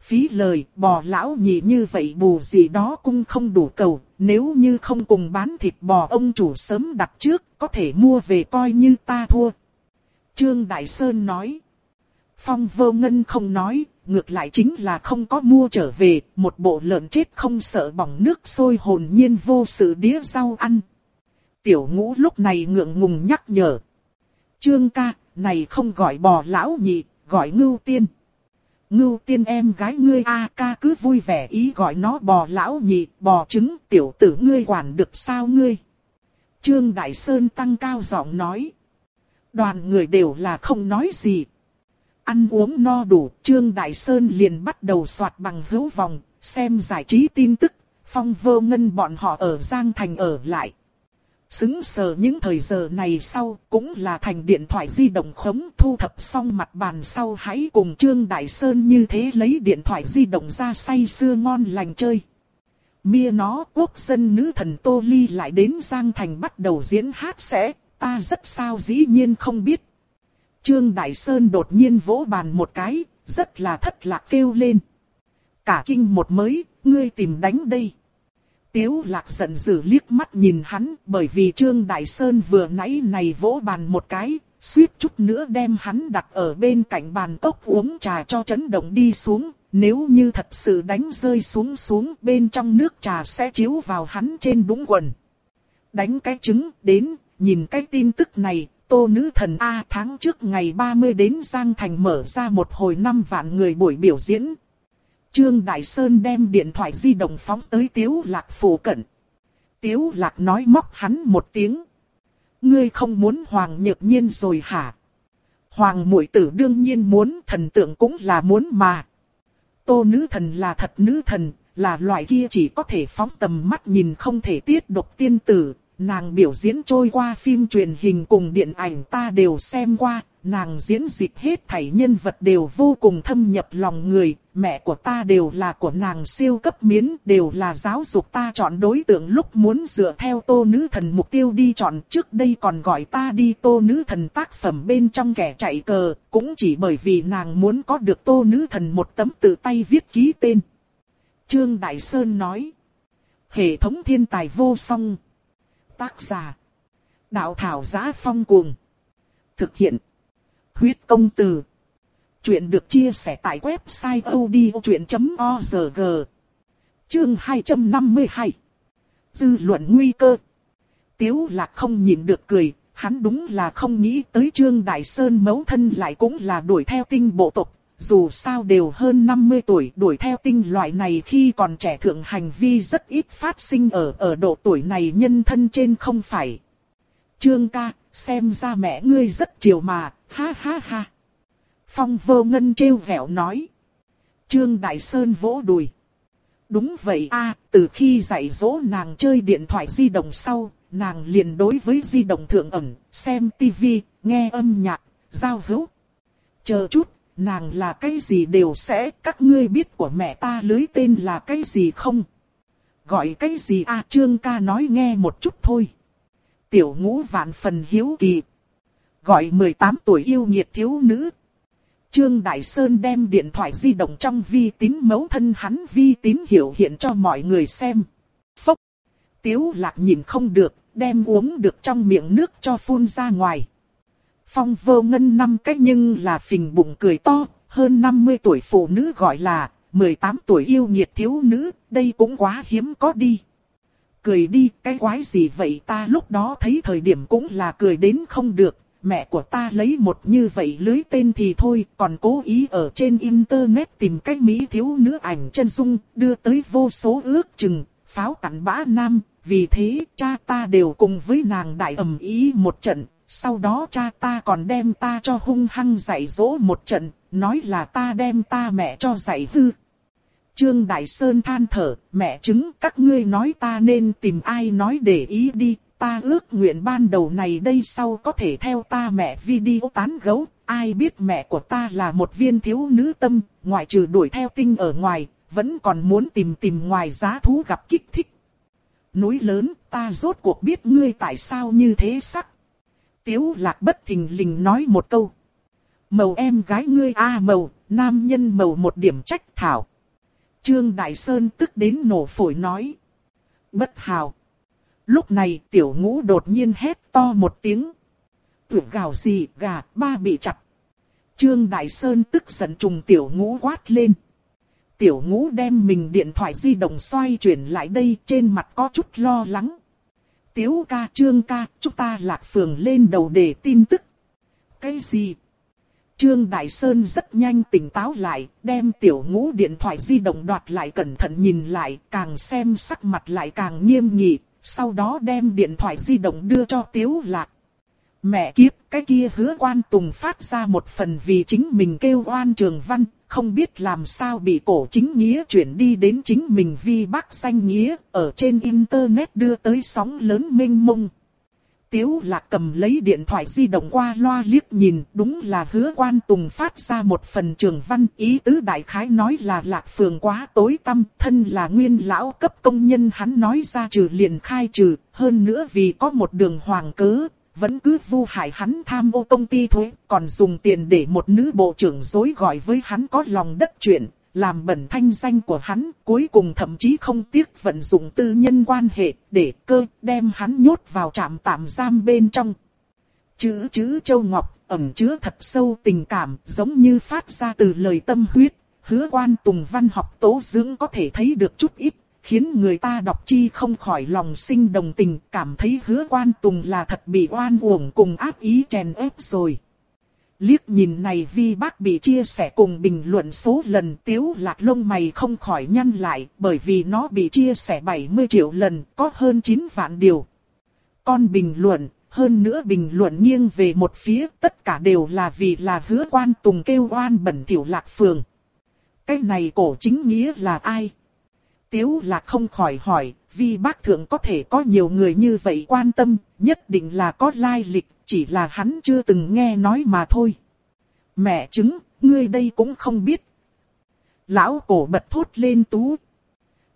Phí lời, bò lão nhị như vậy bù gì đó cũng không đủ cầu, nếu như không cùng bán thịt bò ông chủ sớm đặt trước, có thể mua về coi như ta thua. Trương Đại Sơn nói. Phong vô ngân không nói, ngược lại chính là không có mua trở về, một bộ lợn chết không sợ bỏng nước sôi hồn nhiên vô sự đĩa rau ăn. Tiểu ngũ lúc này ngượng ngùng nhắc nhở. Trương ca, này không gọi bò lão nhị, gọi ngưu tiên. Ngưu tiên em gái ngươi a ca cứ vui vẻ ý gọi nó bò lão nhị, bò trứng, tiểu tử ngươi quản được sao ngươi. Trương Đại Sơn tăng cao giọng nói. Đoàn người đều là không nói gì. Ăn uống no đủ, Trương Đại Sơn liền bắt đầu soạt bằng hữu vòng, xem giải trí tin tức, phong vô ngân bọn họ ở Giang Thành ở lại. Xứng sờ những thời giờ này sau, cũng là thành điện thoại di động khống thu thập xong mặt bàn sau hãy cùng Trương Đại Sơn như thế lấy điện thoại di động ra say sưa ngon lành chơi. Mia nó quốc dân nữ thần Tô Ly lại đến Giang Thành bắt đầu diễn hát sẽ, ta rất sao dĩ nhiên không biết. Trương Đại Sơn đột nhiên vỗ bàn một cái, rất là thất lạc kêu lên. Cả kinh một mới, ngươi tìm đánh đây. Tiếu lạc giận dữ liếc mắt nhìn hắn bởi vì Trương Đại Sơn vừa nãy này vỗ bàn một cái, suýt chút nữa đem hắn đặt ở bên cạnh bàn tốc uống trà cho chấn động đi xuống. Nếu như thật sự đánh rơi xuống xuống bên trong nước trà sẽ chiếu vào hắn trên đúng quần. Đánh cái trứng đến, nhìn cái tin tức này, tô nữ thần A tháng trước ngày 30 đến Giang Thành mở ra một hồi năm vạn người buổi biểu diễn, Trương Đại Sơn đem điện thoại di động phóng tới Tiếu Lạc phủ cận. Tiếu Lạc nói móc hắn một tiếng. Ngươi không muốn Hoàng Nhược Nhiên rồi hả? Hoàng mũi tử đương nhiên muốn, thần tượng cũng là muốn mà. Tô nữ thần là thật nữ thần, là loại kia chỉ có thể phóng tầm mắt nhìn không thể tiết độc tiên tử. Nàng biểu diễn trôi qua phim truyền hình cùng điện ảnh ta đều xem qua, nàng diễn dịch hết thảy nhân vật đều vô cùng thâm nhập lòng người, mẹ của ta đều là của nàng siêu cấp miến, đều là giáo dục ta chọn đối tượng lúc muốn dựa theo tô nữ thần mục tiêu đi chọn. Trước đây còn gọi ta đi tô nữ thần tác phẩm bên trong kẻ chạy cờ, cũng chỉ bởi vì nàng muốn có được tô nữ thần một tấm tự tay viết ký tên. Trương Đại Sơn nói, hệ thống thiên tài vô song, tác giả, đạo thảo giá phong cuồng, thực hiện, huyết công từ. Chuyện được chia sẻ tại website odchuyện.org Chương 252 Dư luận nguy cơ. Tiếu lạc không nhìn được cười, hắn đúng là không nghĩ tới Trương Đại Sơn mấu thân lại cũng là đuổi theo tinh bộ tộc. Dù sao đều hơn 50 tuổi đuổi theo tinh loại này khi còn trẻ thượng hành vi rất ít phát sinh ở ở độ tuổi này nhân thân trên không phải. Trương ca, xem ra mẹ ngươi rất chiều mà, ha ha ha. Phong vô ngân trêu vẻo nói. Trương Đại Sơn vỗ đùi. Đúng vậy a từ khi dạy dỗ nàng chơi điện thoại di động sau, nàng liền đối với di động thượng ẩn, xem tivi, nghe âm nhạc, giao hữu. Chờ chút, nàng là cái gì đều sẽ, các ngươi biết của mẹ ta lưới tên là cái gì không? Gọi cái gì a Trương ca nói nghe một chút thôi. Tiểu ngũ vạn phần hiếu kỳ. Gọi 18 tuổi yêu nhiệt thiếu nữ. Trương Đại Sơn đem điện thoại di động trong vi tín mẫu thân hắn vi tín hiểu hiện cho mọi người xem. Phốc. Tiếu lạc nhìn không được, đem uống được trong miệng nước cho phun ra ngoài. Phong vô ngân năm cách nhưng là phình bụng cười to, hơn 50 tuổi phụ nữ gọi là 18 tuổi yêu nhiệt thiếu nữ, đây cũng quá hiếm có đi. Cười đi, cái quái gì vậy ta lúc đó thấy thời điểm cũng là cười đến không được, mẹ của ta lấy một như vậy lưới tên thì thôi, còn cố ý ở trên internet tìm cách Mỹ thiếu nữ ảnh chân dung, đưa tới vô số ước chừng, pháo cảnh bã nam, vì thế cha ta đều cùng với nàng đại ầm ý một trận, sau đó cha ta còn đem ta cho hung hăng dạy dỗ một trận, nói là ta đem ta mẹ cho dạy hư. Trương Đại Sơn than thở, mẹ chứng các ngươi nói ta nên tìm ai nói để ý đi, ta ước nguyện ban đầu này đây sau có thể theo ta mẹ video tán gấu, ai biết mẹ của ta là một viên thiếu nữ tâm, ngoại trừ đuổi theo tinh ở ngoài, vẫn còn muốn tìm tìm ngoài giá thú gặp kích thích. Núi lớn, ta rốt cuộc biết ngươi tại sao như thế sắc. Tiếu lạc bất thình lình nói một câu. Màu em gái ngươi a à, màu, nam nhân màu một điểm trách thảo. Trương Đại Sơn tức đến nổ phổi nói. Bất hào. Lúc này tiểu ngũ đột nhiên hét to một tiếng. Tưởng gào gì gà ba bị chặt. Trương Đại Sơn tức giận trùng tiểu ngũ quát lên. Tiểu ngũ đem mình điện thoại di động xoay chuyển lại đây trên mặt có chút lo lắng. Tiếu ca trương ca, chúng ta lạc phường lên đầu để tin tức. Cái gì? Trương Đại Sơn rất nhanh tỉnh táo lại, đem tiểu ngũ điện thoại di động đoạt lại cẩn thận nhìn lại, càng xem sắc mặt lại càng nghiêm nghị, sau đó đem điện thoại di động đưa cho Tiếu Lạc. Mẹ kiếp, cái kia hứa quan tùng phát ra một phần vì chính mình kêu oan trường văn, không biết làm sao bị cổ chính nghĩa chuyển đi đến chính mình vi bác danh nghĩa, ở trên internet đưa tới sóng lớn mênh mông. Tiếu lạc cầm lấy điện thoại di động qua loa liếc nhìn, đúng là hứa quan tùng phát ra một phần trường văn ý tứ đại khái nói là lạc phường quá tối tâm, thân là nguyên lão cấp công nhân hắn nói ra trừ liền khai trừ, hơn nữa vì có một đường hoàng cớ, vẫn cứ vu hại hắn tham ô công ty thuế, còn dùng tiền để một nữ bộ trưởng dối gọi với hắn có lòng đất chuyện, làm bẩn thanh danh của hắn, cuối cùng thậm chí không tiếc vận dụng tư nhân quan hệ để cơ đem hắn nhốt vào trạm tạm giam bên trong. Chữ chữ Châu Ngọc ẩn chứa thật sâu tình cảm giống như phát ra từ lời tâm huyết, hứa quan tùng văn học tố dưỡng có thể thấy được chút ít, khiến người ta đọc chi không khỏi lòng sinh đồng tình, cảm thấy hứa quan tùng là thật bị oan uổng cùng áp ý chèn ép rồi. Liếc nhìn này vi bác bị chia sẻ cùng bình luận số lần tiếu lạc lông mày không khỏi nhăn lại bởi vì nó bị chia sẻ 70 triệu lần có hơn 9 vạn điều. Con bình luận, hơn nữa bình luận nghiêng về một phía tất cả đều là vì là hứa quan tùng kêu oan bẩn tiểu lạc phường. Cái này cổ chính nghĩa là ai? Tiếu là không khỏi hỏi, vì bác thượng có thể có nhiều người như vậy quan tâm, nhất định là có lai lịch chỉ là hắn chưa từng nghe nói mà thôi. Mẹ chứng, ngươi đây cũng không biết. Lão cổ bật thốt lên tú.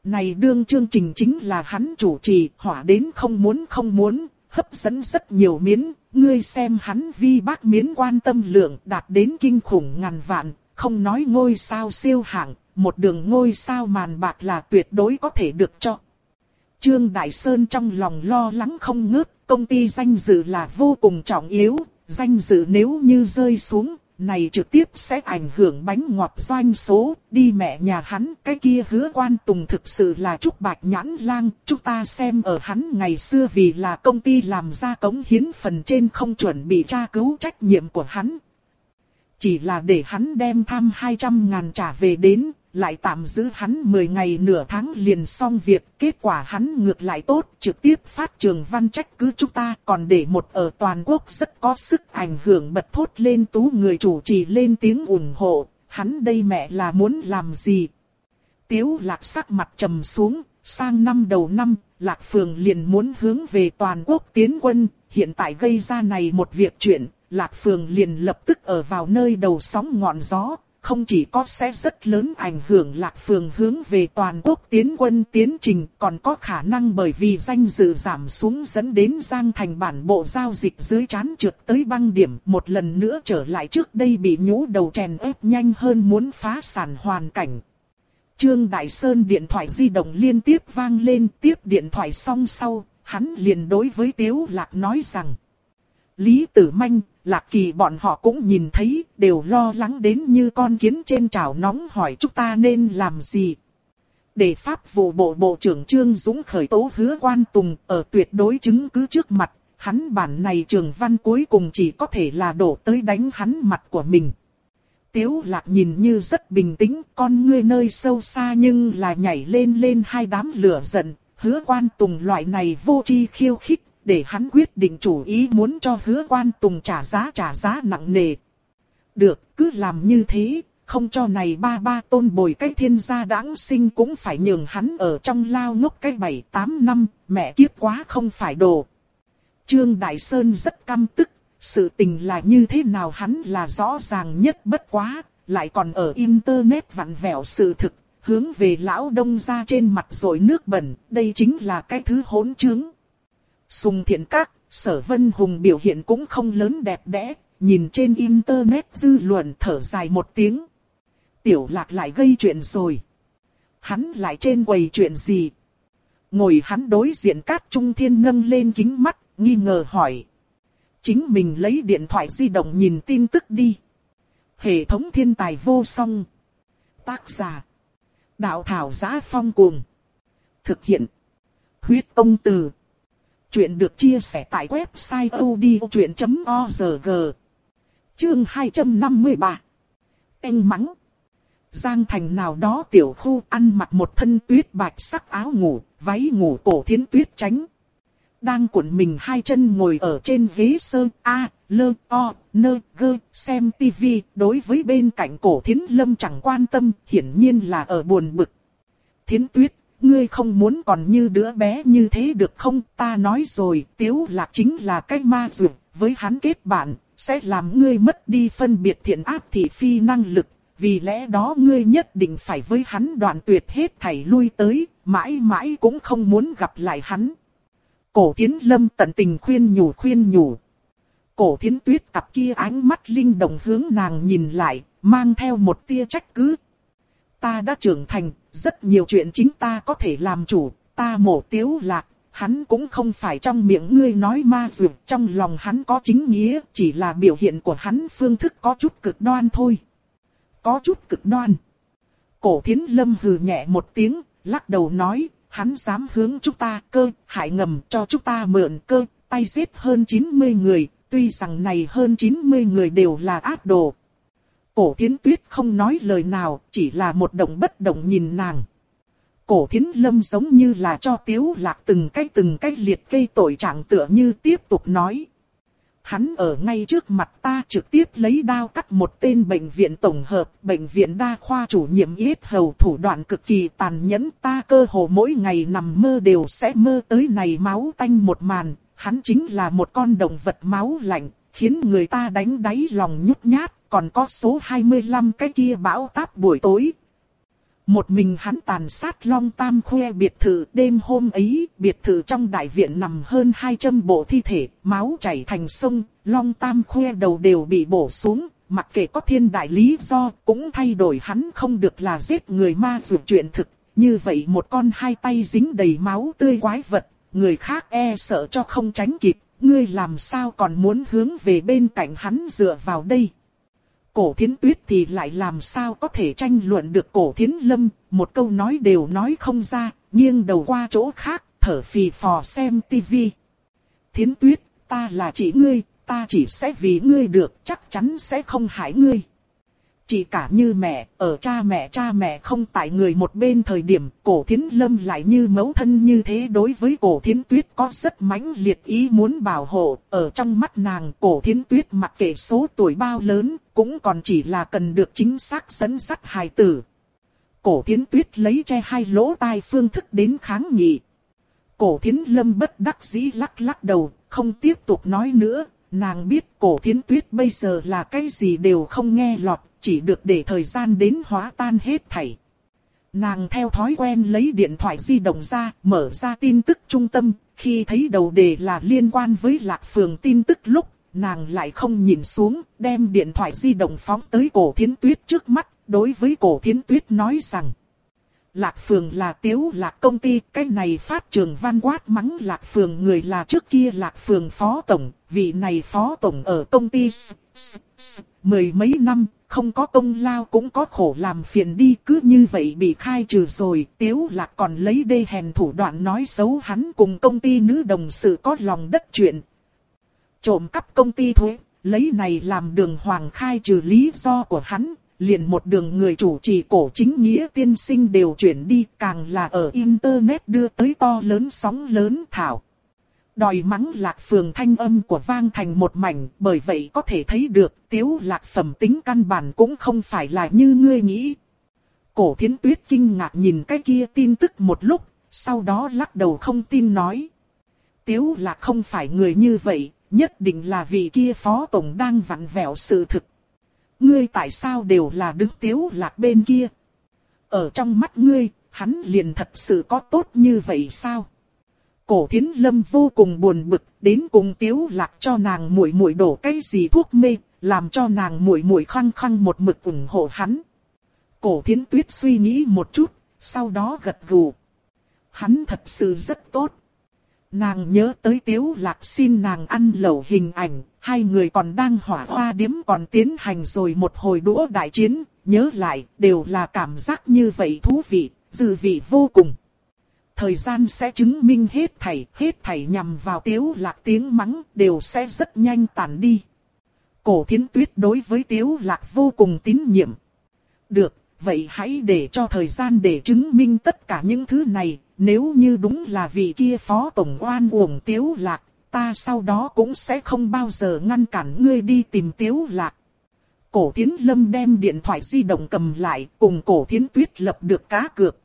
Này đương chương trình chính là hắn chủ trì, hỏa đến không muốn không muốn, hấp dẫn rất nhiều miến, ngươi xem hắn vi bác miến quan tâm lượng đạt đến kinh khủng ngàn vạn, không nói ngôi sao siêu hạng, một đường ngôi sao màn bạc là tuyệt đối có thể được cho. Trương Đại Sơn trong lòng lo lắng không ngớt, công ty danh dự là vô cùng trọng yếu, danh dự nếu như rơi xuống, này trực tiếp sẽ ảnh hưởng bánh ngọt doanh số, đi mẹ nhà hắn, cái kia hứa quan tùng thực sự là trúc bạch nhãn lang, chúng ta xem ở hắn ngày xưa vì là công ty làm ra cống hiến phần trên không chuẩn bị tra cứu trách nhiệm của hắn. Chỉ là để hắn đem thăm 200 ngàn trả về đến, lại tạm giữ hắn 10 ngày nửa tháng liền xong việc, kết quả hắn ngược lại tốt, trực tiếp phát trường văn trách cứ chúng ta, còn để một ở toàn quốc rất có sức ảnh hưởng bật thốt lên tú người chủ trì lên tiếng ủng hộ, hắn đây mẹ là muốn làm gì? Tiếu lạc sắc mặt trầm xuống, sang năm đầu năm, lạc phường liền muốn hướng về toàn quốc tiến quân, hiện tại gây ra này một việc chuyện, lạc phường liền lập tức ở vào nơi đầu sóng ngọn gió, không chỉ có sẽ rất lớn ảnh hưởng lạc phường hướng về toàn quốc tiến quân tiến trình, còn có khả năng bởi vì danh dự giảm xuống dẫn đến Giang Thành bản bộ giao dịch dưới chán trượt tới băng điểm, một lần nữa trở lại trước đây bị nhũ đầu chèn ép nhanh hơn muốn phá sản hoàn cảnh. Trương Đại Sơn điện thoại di động liên tiếp vang lên tiếp điện thoại xong sau, hắn liền đối với Tiếu Lạc nói rằng. Lý Tử Manh, Lạc Kỳ bọn họ cũng nhìn thấy, đều lo lắng đến như con kiến trên chảo nóng hỏi chúng ta nên làm gì. Để pháp vụ bộ bộ trưởng Trương Dũng khởi tố hứa quan tùng ở tuyệt đối chứng cứ trước mặt, hắn bản này trường văn cuối cùng chỉ có thể là đổ tới đánh hắn mặt của mình. Tiếu lạc nhìn như rất bình tĩnh, con ngươi nơi sâu xa nhưng là nhảy lên lên hai đám lửa giận, hứa quan tùng loại này vô tri khiêu khích, để hắn quyết định chủ ý muốn cho hứa quan tùng trả giá trả giá nặng nề. Được, cứ làm như thế, không cho này ba ba tôn bồi cái thiên gia đáng sinh cũng phải nhường hắn ở trong lao ngốc cái bảy tám năm, mẹ kiếp quá không phải đồ. Trương Đại Sơn rất căm tức, sự tình là như thế nào hắn là rõ ràng nhất bất quá, lại còn ở internet vặn vẹo sự thực, hướng về lão đông ra trên mặt rồi nước bẩn, đây chính là cái thứ hỗn trướng. Sùng thiện các, sở vân hùng biểu hiện cũng không lớn đẹp đẽ, nhìn trên internet dư luận thở dài một tiếng. Tiểu lạc lại gây chuyện rồi. Hắn lại trên quầy chuyện gì? Ngồi hắn đối diện cát trung thiên nâng lên kính mắt, nghi ngờ hỏi. Chính mình lấy điện thoại di động nhìn tin tức đi. Hệ thống thiên tài vô song. Tác giả. Đạo thảo giá phong cuồng. Thực hiện. Huyết công từ. Chuyện được chia sẻ tại website odchuyện.org. Chương 253. Anh mắng. Giang thành nào đó tiểu khu ăn mặc một thân tuyết bạch sắc áo ngủ, váy ngủ cổ thiến tuyết tránh. Đang cuộn mình hai chân ngồi ở trên ghế sơn A, lơ, o, nơ, gơ, xem tivi, đối với bên cạnh cổ thiến lâm chẳng quan tâm, hiển nhiên là ở buồn bực. Thiến tuyết, ngươi không muốn còn như đứa bé như thế được không? Ta nói rồi, tiếu lạc chính là cái ma dược, với hắn kết bạn, sẽ làm ngươi mất đi phân biệt thiện ác thị phi năng lực. Vì lẽ đó ngươi nhất định phải với hắn đoạn tuyệt hết thảy lui tới, mãi mãi cũng không muốn gặp lại hắn. Cổ thiến lâm tận tình khuyên nhủ khuyên nhủ. Cổ thiến tuyết cặp kia ánh mắt linh động hướng nàng nhìn lại, mang theo một tia trách cứ. Ta đã trưởng thành, rất nhiều chuyện chính ta có thể làm chủ, ta mổ tiếu lạc, hắn cũng không phải trong miệng ngươi nói ma dược, trong lòng hắn có chính nghĩa, chỉ là biểu hiện của hắn phương thức có chút cực đoan thôi. Có chút cực đoan. Cổ thiến lâm hừ nhẹ một tiếng, lắc đầu nói, hắn dám hướng chúng ta cơ, hại ngầm cho chúng ta mượn cơ, tay giết hơn 90 người, tuy rằng này hơn 90 người đều là ác đồ. Cổ thiến tuyết không nói lời nào, chỉ là một động bất động nhìn nàng. Cổ thiến lâm giống như là cho tiếu lạc từng cái từng cái liệt cây tội trạng tựa như tiếp tục nói. Hắn ở ngay trước mặt ta trực tiếp lấy đao cắt một tên bệnh viện tổng hợp, bệnh viện đa khoa chủ nhiệm yết hầu thủ đoạn cực kỳ tàn nhẫn ta cơ hồ mỗi ngày nằm mơ đều sẽ mơ tới này máu tanh một màn, hắn chính là một con động vật máu lạnh, khiến người ta đánh đáy lòng nhút nhát, còn có số 25 cái kia bão táp buổi tối, một mình hắn tàn sát long tam khoe biệt thự đêm hôm ấy, biệt thự trong đại viện nằm hơn 200 bộ thi thể, máu chảy thành sông, long tam khoe đầu đều bị bổ xuống, mặc kệ có thiên đại lý do, cũng thay đổi hắn không được là giết người ma dù chuyện thực. Như vậy một con hai tay dính đầy máu tươi quái vật, người khác e sợ cho không tránh kịp, ngươi làm sao còn muốn hướng về bên cạnh hắn dựa vào đây cổ thiến tuyết thì lại làm sao có thể tranh luận được cổ thiến lâm, một câu nói đều nói không ra, nghiêng đầu qua chỗ khác, thở phì phò xem tivi. Thiến tuyết, ta là chỉ ngươi, ta chỉ sẽ vì ngươi được, chắc chắn sẽ không hại ngươi. Chỉ cả như mẹ, ở cha mẹ cha mẹ không tại người một bên thời điểm, cổ thiến lâm lại như mẫu thân như thế đối với cổ thiến tuyết có rất mãnh liệt ý muốn bảo hộ, ở trong mắt nàng cổ thiến tuyết mặc kệ số tuổi bao lớn, cũng còn chỉ là cần được chính xác dẫn sắt hài tử. cổ thiến tuyết lấy che hai lỗ tai phương thức đến kháng nghị. Cổ thiến lâm bất đắc dĩ lắc lắc đầu, không tiếp tục nói nữa, nàng biết cổ thiến tuyết bây giờ là cái gì đều không nghe lọt, chỉ được để thời gian đến hóa tan hết thảy. Nàng theo thói quen lấy điện thoại di động ra, mở ra tin tức trung tâm, khi thấy đầu đề là liên quan với lạc phường tin tức lúc, nàng lại không nhìn xuống, đem điện thoại di động phóng tới cổ thiến tuyết trước mắt, đối với cổ thiến tuyết nói rằng. Lạc Phường là tiếu lạc công ty, cái này phát trường văn quát mắng Lạc Phường người là trước kia Lạc Phường phó tổng, vị này phó tổng ở công ty s, s, s, mười mấy năm, không có công lao cũng có khổ làm phiền đi, cứ như vậy bị khai trừ rồi, tiếu lạc còn lấy đê hèn thủ đoạn nói xấu hắn cùng công ty nữ đồng sự có lòng đất chuyện. Trộm cắp công ty thuế, lấy này làm đường hoàng khai trừ lý do của hắn, liền một đường người chủ trì cổ chính nghĩa tiên sinh đều chuyển đi, càng là ở Internet đưa tới to lớn sóng lớn thảo. Đòi mắng lạc phường thanh âm của vang thành một mảnh, bởi vậy có thể thấy được tiếu lạc phẩm tính căn bản cũng không phải là như ngươi nghĩ. Cổ thiến tuyết kinh ngạc nhìn cái kia tin tức một lúc, sau đó lắc đầu không tin nói. Tiếu lạc không phải người như vậy, nhất định là vị kia phó tổng đang vặn vẹo sự thực. Ngươi tại sao đều là đứng tiếu lạc bên kia? Ở trong mắt ngươi, hắn liền thật sự có tốt như vậy sao? Cổ thiến lâm vô cùng buồn bực, đến cùng tiếu lạc cho nàng muội muội đổ cái gì thuốc mê, làm cho nàng muội muội khăng khăng một mực ủng hộ hắn. Cổ thiến tuyết suy nghĩ một chút, sau đó gật gù. Hắn thật sự rất tốt. Nàng nhớ tới tiếu lạc xin nàng ăn lẩu hình ảnh, hai người còn đang hỏa hoa điếm còn tiến hành rồi một hồi đũa đại chiến, nhớ lại đều là cảm giác như vậy thú vị, dư vị vô cùng. Thời gian sẽ chứng minh hết thảy, hết thảy nhằm vào tiếu lạc tiếng mắng đều sẽ rất nhanh tàn đi. Cổ thiến tuyết đối với tiếu lạc vô cùng tín nhiệm. Được, vậy hãy để cho thời gian để chứng minh tất cả những thứ này, nếu như đúng là vị kia phó tổng oan uổng tiếu lạc, ta sau đó cũng sẽ không bao giờ ngăn cản ngươi đi tìm tiếu lạc. Cổ thiến lâm đem điện thoại di động cầm lại, cùng cổ thiến tuyết lập được cá cược.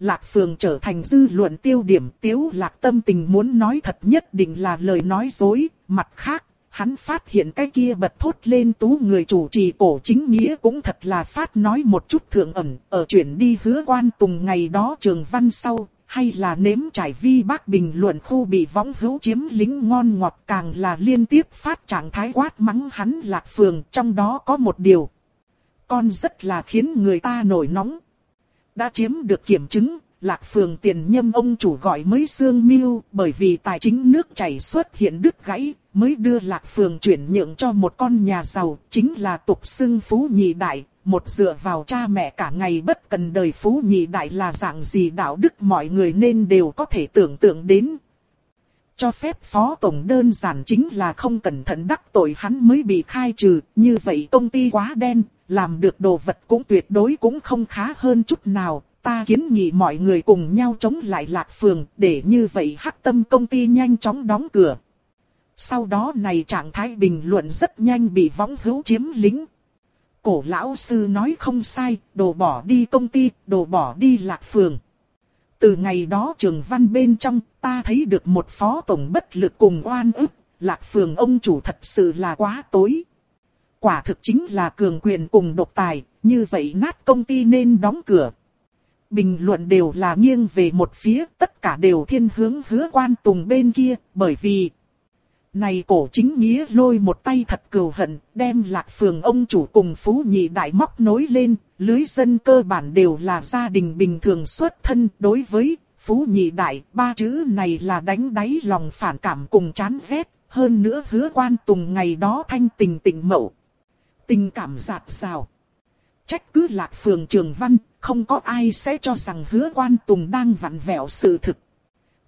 Lạc Phường trở thành dư luận tiêu điểm tiếu lạc tâm tình muốn nói thật nhất định là lời nói dối, mặt khác, hắn phát hiện cái kia bật thốt lên tú người chủ trì cổ chính nghĩa cũng thật là phát nói một chút thượng ẩn, ở chuyển đi hứa quan tùng ngày đó trường văn sau, hay là nếm trải vi bác bình luận khu bị võng hữu chiếm lính ngon ngọt càng là liên tiếp phát trạng thái quát mắng hắn lạc phường, trong đó có một điều. Con rất là khiến người ta nổi nóng. Đã chiếm được kiểm chứng, lạc phường tiền nhâm ông chủ gọi mới xương miu, bởi vì tài chính nước chảy xuất hiện đứt gãy, mới đưa lạc phường chuyển nhượng cho một con nhà giàu, chính là tục xưng phú nhị đại, một dựa vào cha mẹ cả ngày bất cần đời phú nhị đại là dạng gì đạo đức mọi người nên đều có thể tưởng tượng đến. Cho phép phó tổng đơn giản chính là không cẩn thận đắc tội hắn mới bị khai trừ, như vậy công ty quá đen, làm được đồ vật cũng tuyệt đối cũng không khá hơn chút nào. Ta kiến nghị mọi người cùng nhau chống lại lạc phường, để như vậy hắc tâm công ty nhanh chóng đóng cửa. Sau đó này trạng thái bình luận rất nhanh bị võng hữu chiếm lính. Cổ lão sư nói không sai, đồ bỏ đi công ty, đồ bỏ đi lạc phường. Từ ngày đó trường văn bên trong, ta thấy được một phó tổng bất lực cùng oan ức, lạc phường ông chủ thật sự là quá tối. Quả thực chính là cường quyền cùng độc tài, như vậy nát công ty nên đóng cửa. Bình luận đều là nghiêng về một phía, tất cả đều thiên hướng hứa quan tùng bên kia, bởi vì này cổ chính nghĩa lôi một tay thật cừu hận, đem lạc phường ông chủ cùng phú nhị đại móc nối lên, lưới dân cơ bản đều là gia đình bình thường xuất thân đối với phú nhị đại, ba chữ này là đánh đáy lòng phản cảm cùng chán ghét, hơn nữa hứa quan tùng ngày đó thanh tình tình mậu. Tình cảm giạt rào. Trách cứ lạc phường trường văn, không có ai sẽ cho rằng hứa quan tùng đang vặn vẹo sự thực.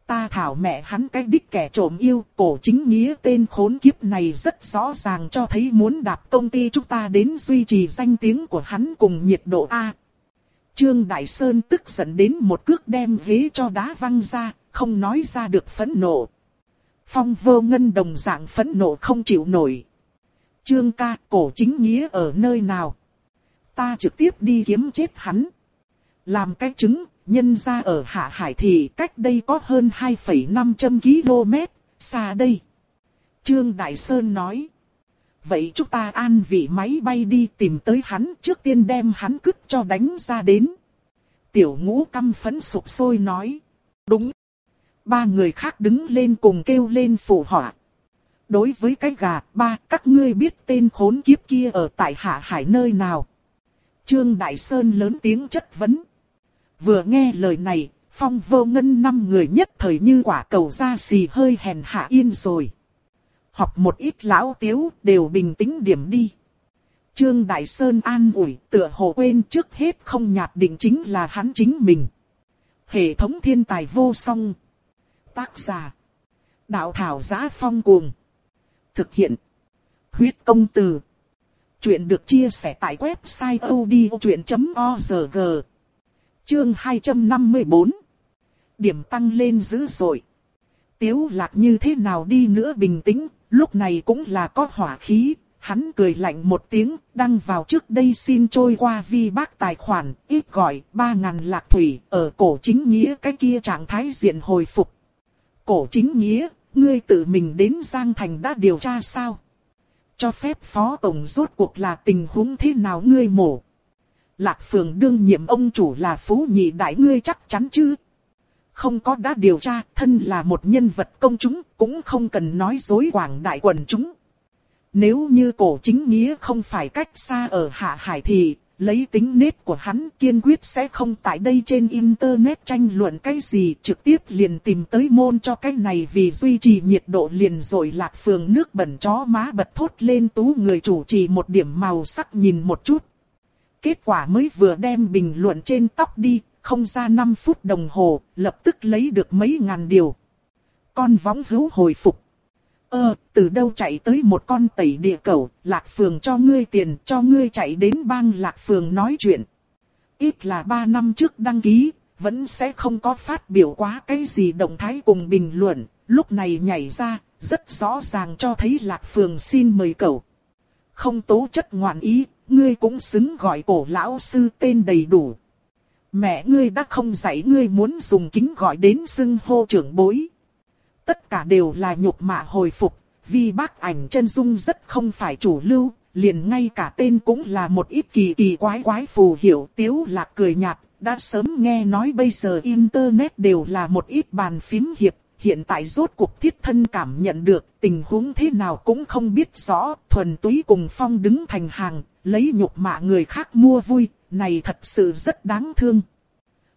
Ta thảo mẹ hắn cái đích kẻ trộm yêu, cổ chính nghĩa tên khốn kiếp này rất rõ ràng cho thấy muốn đạp công ty chúng ta đến duy trì danh tiếng của hắn cùng nhiệt độ A. Trương Đại Sơn tức giận đến một cước đem ghế cho đá văng ra, không nói ra được phẫn nộ. Phong vô ngân đồng dạng phẫn nộ không chịu nổi. Trương ca, cổ chính nghĩa ở nơi nào? Ta trực tiếp đi kiếm chết hắn. Làm cái chứng, nhân ra ở Hạ Hải thì cách đây có hơn 2,500 km, xa đây. Trương Đại Sơn nói. Vậy chúng ta an vị máy bay đi tìm tới hắn trước tiên đem hắn cứt cho đánh ra đến. Tiểu ngũ căm phấn sụp sôi nói. Đúng. Ba người khác đứng lên cùng kêu lên phụ họa. Đối với cái gà, ba, các ngươi biết tên khốn kiếp kia ở tại hạ hải nơi nào. Trương Đại Sơn lớn tiếng chất vấn. Vừa nghe lời này, phong vô ngân năm người nhất thời như quả cầu ra xì hơi hèn hạ yên rồi. Học một ít lão tiếu đều bình tĩnh điểm đi. Trương Đại Sơn an ủi tựa hồ quên trước hết không nhạt định chính là hắn chính mình. Hệ thống thiên tài vô song. Tác giả. Đạo thảo giá phong cuồng. Thực hiện. Huyết công từ. Chuyện được chia sẻ tại website odchuyện.org. Chương 254. Điểm tăng lên dữ dội. Tiếu lạc như thế nào đi nữa bình tĩnh, lúc này cũng là có hỏa khí. Hắn cười lạnh một tiếng, đăng vào trước đây xin trôi qua vi bác tài khoản, ít gọi, 3.000 lạc thủy, ở cổ chính nghĩa cái kia trạng thái diện hồi phục. Cổ chính nghĩa, ngươi tự mình đến Giang Thành đã điều tra sao? Cho phép phó tổng rốt cuộc là tình huống thế nào ngươi mổ? Lạc phường đương nhiệm ông chủ là phú nhị đại ngươi chắc chắn chứ? Không có đã điều tra, thân là một nhân vật công chúng, cũng không cần nói dối quảng đại quần chúng. Nếu như cổ chính nghĩa không phải cách xa ở hạ hải thì, lấy tính nết của hắn kiên quyết sẽ không tại đây trên internet tranh luận cái gì trực tiếp liền tìm tới môn cho cái này vì duy trì nhiệt độ liền rồi lạc phường nước bẩn chó má bật thốt lên tú người chủ trì một điểm màu sắc nhìn một chút. Kết quả mới vừa đem bình luận trên tóc đi, không ra 5 phút đồng hồ, lập tức lấy được mấy ngàn điều. Con võng hữu hồi phục. Ờ, từ đâu chạy tới một con tẩy địa cầu, lạc phường cho ngươi tiền, cho ngươi chạy đến bang lạc phường nói chuyện. Ít là 3 năm trước đăng ký, vẫn sẽ không có phát biểu quá cái gì động thái cùng bình luận, lúc này nhảy ra, rất rõ ràng cho thấy lạc phường xin mời cậu. Không tố chất ngoạn ý, ngươi cũng xứng gọi cổ lão sư tên đầy đủ. Mẹ ngươi đã không dạy ngươi muốn dùng kính gọi đến xưng hô trưởng bối. Tất cả đều là nhục mạ hồi phục, vì bác ảnh chân dung rất không phải chủ lưu, liền ngay cả tên cũng là một ít kỳ kỳ quái quái phù hiệu tiếu lạc cười nhạt, đã sớm nghe nói bây giờ internet đều là một ít bàn phím hiệp, hiện tại rốt cuộc thiết thân cảm nhận được tình huống thế nào cũng không biết rõ, thuần túy cùng phong đứng thành hàng, lấy nhục mạ người khác mua vui, này thật sự rất đáng thương.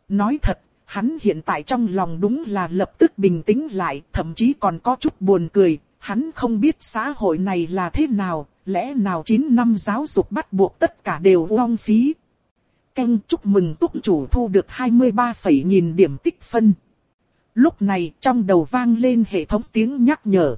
Nói thật, hắn hiện tại trong lòng đúng là lập tức bình tĩnh lại, thậm chí còn có chút buồn cười, hắn không biết xã hội này là thế nào, lẽ nào 9 năm giáo dục bắt buộc tất cả đều uong phí. Canh chúc mừng túc chủ thu được 23 phẩy nghìn điểm tích phân. Lúc này trong đầu vang lên hệ thống tiếng nhắc nhở.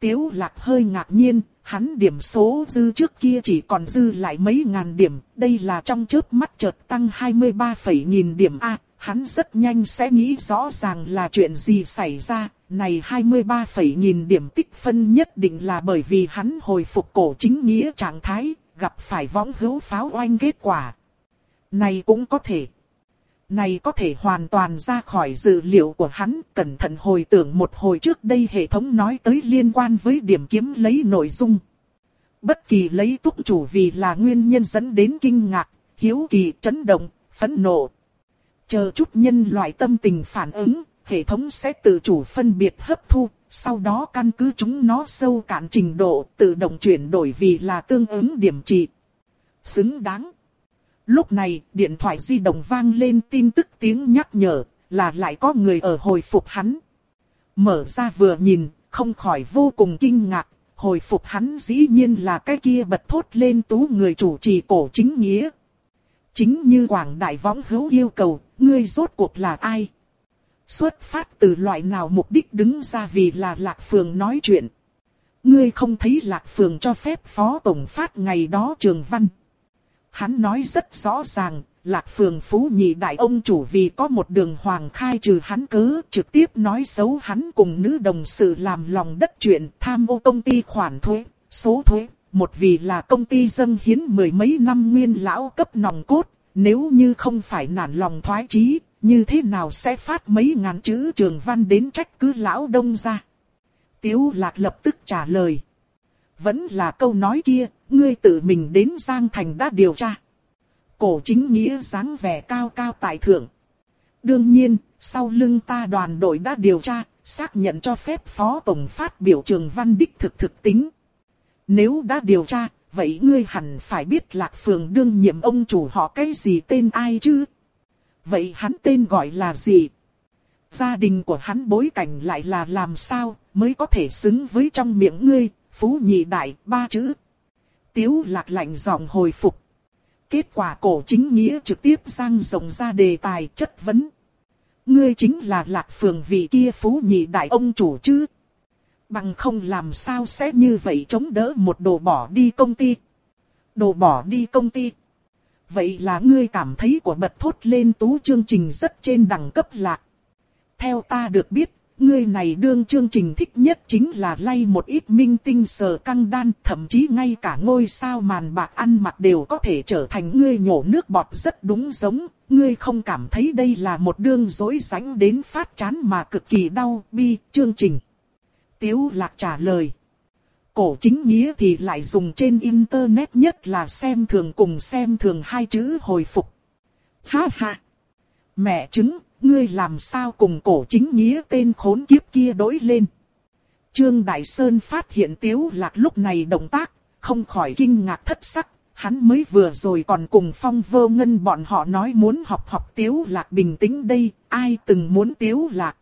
Tiếu lạc hơi ngạc nhiên, hắn điểm số dư trước kia chỉ còn dư lại mấy ngàn điểm, đây là trong chớp mắt chợt tăng 23 phẩy nghìn điểm A, hắn rất nhanh sẽ nghĩ rõ ràng là chuyện gì xảy ra, này 23 phẩy nghìn điểm tích phân nhất định là bởi vì hắn hồi phục cổ chính nghĩa trạng thái, gặp phải võng hữu pháo oanh kết quả. Này cũng có thể. Này có thể hoàn toàn ra khỏi dự liệu của hắn, cẩn thận hồi tưởng một hồi trước đây hệ thống nói tới liên quan với điểm kiếm lấy nội dung. Bất kỳ lấy túc chủ vì là nguyên nhân dẫn đến kinh ngạc, hiếu kỳ, chấn động, phẫn nộ. Chờ chút nhân loại tâm tình phản ứng, hệ thống sẽ tự chủ phân biệt hấp thu, sau đó căn cứ chúng nó sâu cạn trình độ tự động chuyển đổi vì là tương ứng điểm trị. Xứng đáng. Lúc này, điện thoại di động vang lên tin tức tiếng nhắc nhở, là lại có người ở hồi phục hắn. Mở ra vừa nhìn, không khỏi vô cùng kinh ngạc, hồi phục hắn dĩ nhiên là cái kia bật thốt lên tú người chủ trì cổ chính nghĩa. Chính như Quảng Đại Võng hữu yêu cầu, ngươi rốt cuộc là ai? Xuất phát từ loại nào mục đích đứng ra vì là Lạc Phường nói chuyện. Ngươi không thấy Lạc Phường cho phép Phó Tổng phát ngày đó trường văn. Hắn nói rất rõ ràng, Lạc Phường Phú Nhị Đại ông chủ vì có một đường hoàng khai trừ hắn cớ, trực tiếp nói xấu hắn cùng nữ đồng sự làm lòng đất chuyện tham ô công ty khoản thuế, số thuế, một vì là công ty dân hiến mười mấy năm nguyên lão cấp nòng cốt, nếu như không phải nản lòng thoái chí, như thế nào sẽ phát mấy ngàn chữ trường văn đến trách cứ lão đông ra. Tiếu lạc lập tức trả lời. Vẫn là câu nói kia, ngươi tự mình đến Giang Thành đã điều tra. Cổ chính nghĩa dáng vẻ cao cao tại thượng. Đương nhiên, sau lưng ta đoàn đội đã điều tra, xác nhận cho phép Phó Tổng phát biểu trường văn đích thực thực tính. Nếu đã điều tra, vậy ngươi hẳn phải biết Lạc Phường đương nhiệm ông chủ họ cái gì tên ai chứ? Vậy hắn tên gọi là gì? Gia đình của hắn bối cảnh lại là làm sao mới có thể xứng với trong miệng ngươi, phú nhị đại, ba chữ. Tiếu lạc lạnh giọng hồi phục. Kết quả cổ chính nghĩa trực tiếp sang rộng ra đề tài chất vấn. Ngươi chính là lạc phường vị kia phú nhị đại ông chủ chứ? Bằng không làm sao sẽ như vậy chống đỡ một đồ bỏ đi công ty. Đồ bỏ đi công ty. Vậy là ngươi cảm thấy của bật thốt lên tú chương trình rất trên đẳng cấp lạc. Theo ta được biết, ngươi này đương chương trình thích nhất chính là lay một ít minh tinh sờ căng đan, thậm chí ngay cả ngôi sao màn bạc ăn mặc đều có thể trở thành ngươi nhổ nước bọt rất đúng giống, ngươi không cảm thấy đây là một đương dối rãnh đến phát chán mà cực kỳ đau bi chương trình. Tiếu lạc trả lời. Cổ chính nghĩa thì lại dùng trên internet nhất là xem thường cùng xem thường hai chữ hồi phục. Ha ha! Mẹ chứng, ngươi làm sao cùng cổ chính nghĩa tên khốn kiếp kia đối lên. Trương Đại Sơn phát hiện Tiếu Lạc lúc này động tác, không khỏi kinh ngạc thất sắc, hắn mới vừa rồi còn cùng phong vô ngân bọn họ nói muốn học học Tiếu Lạc bình tĩnh đây, ai từng muốn Tiếu Lạc.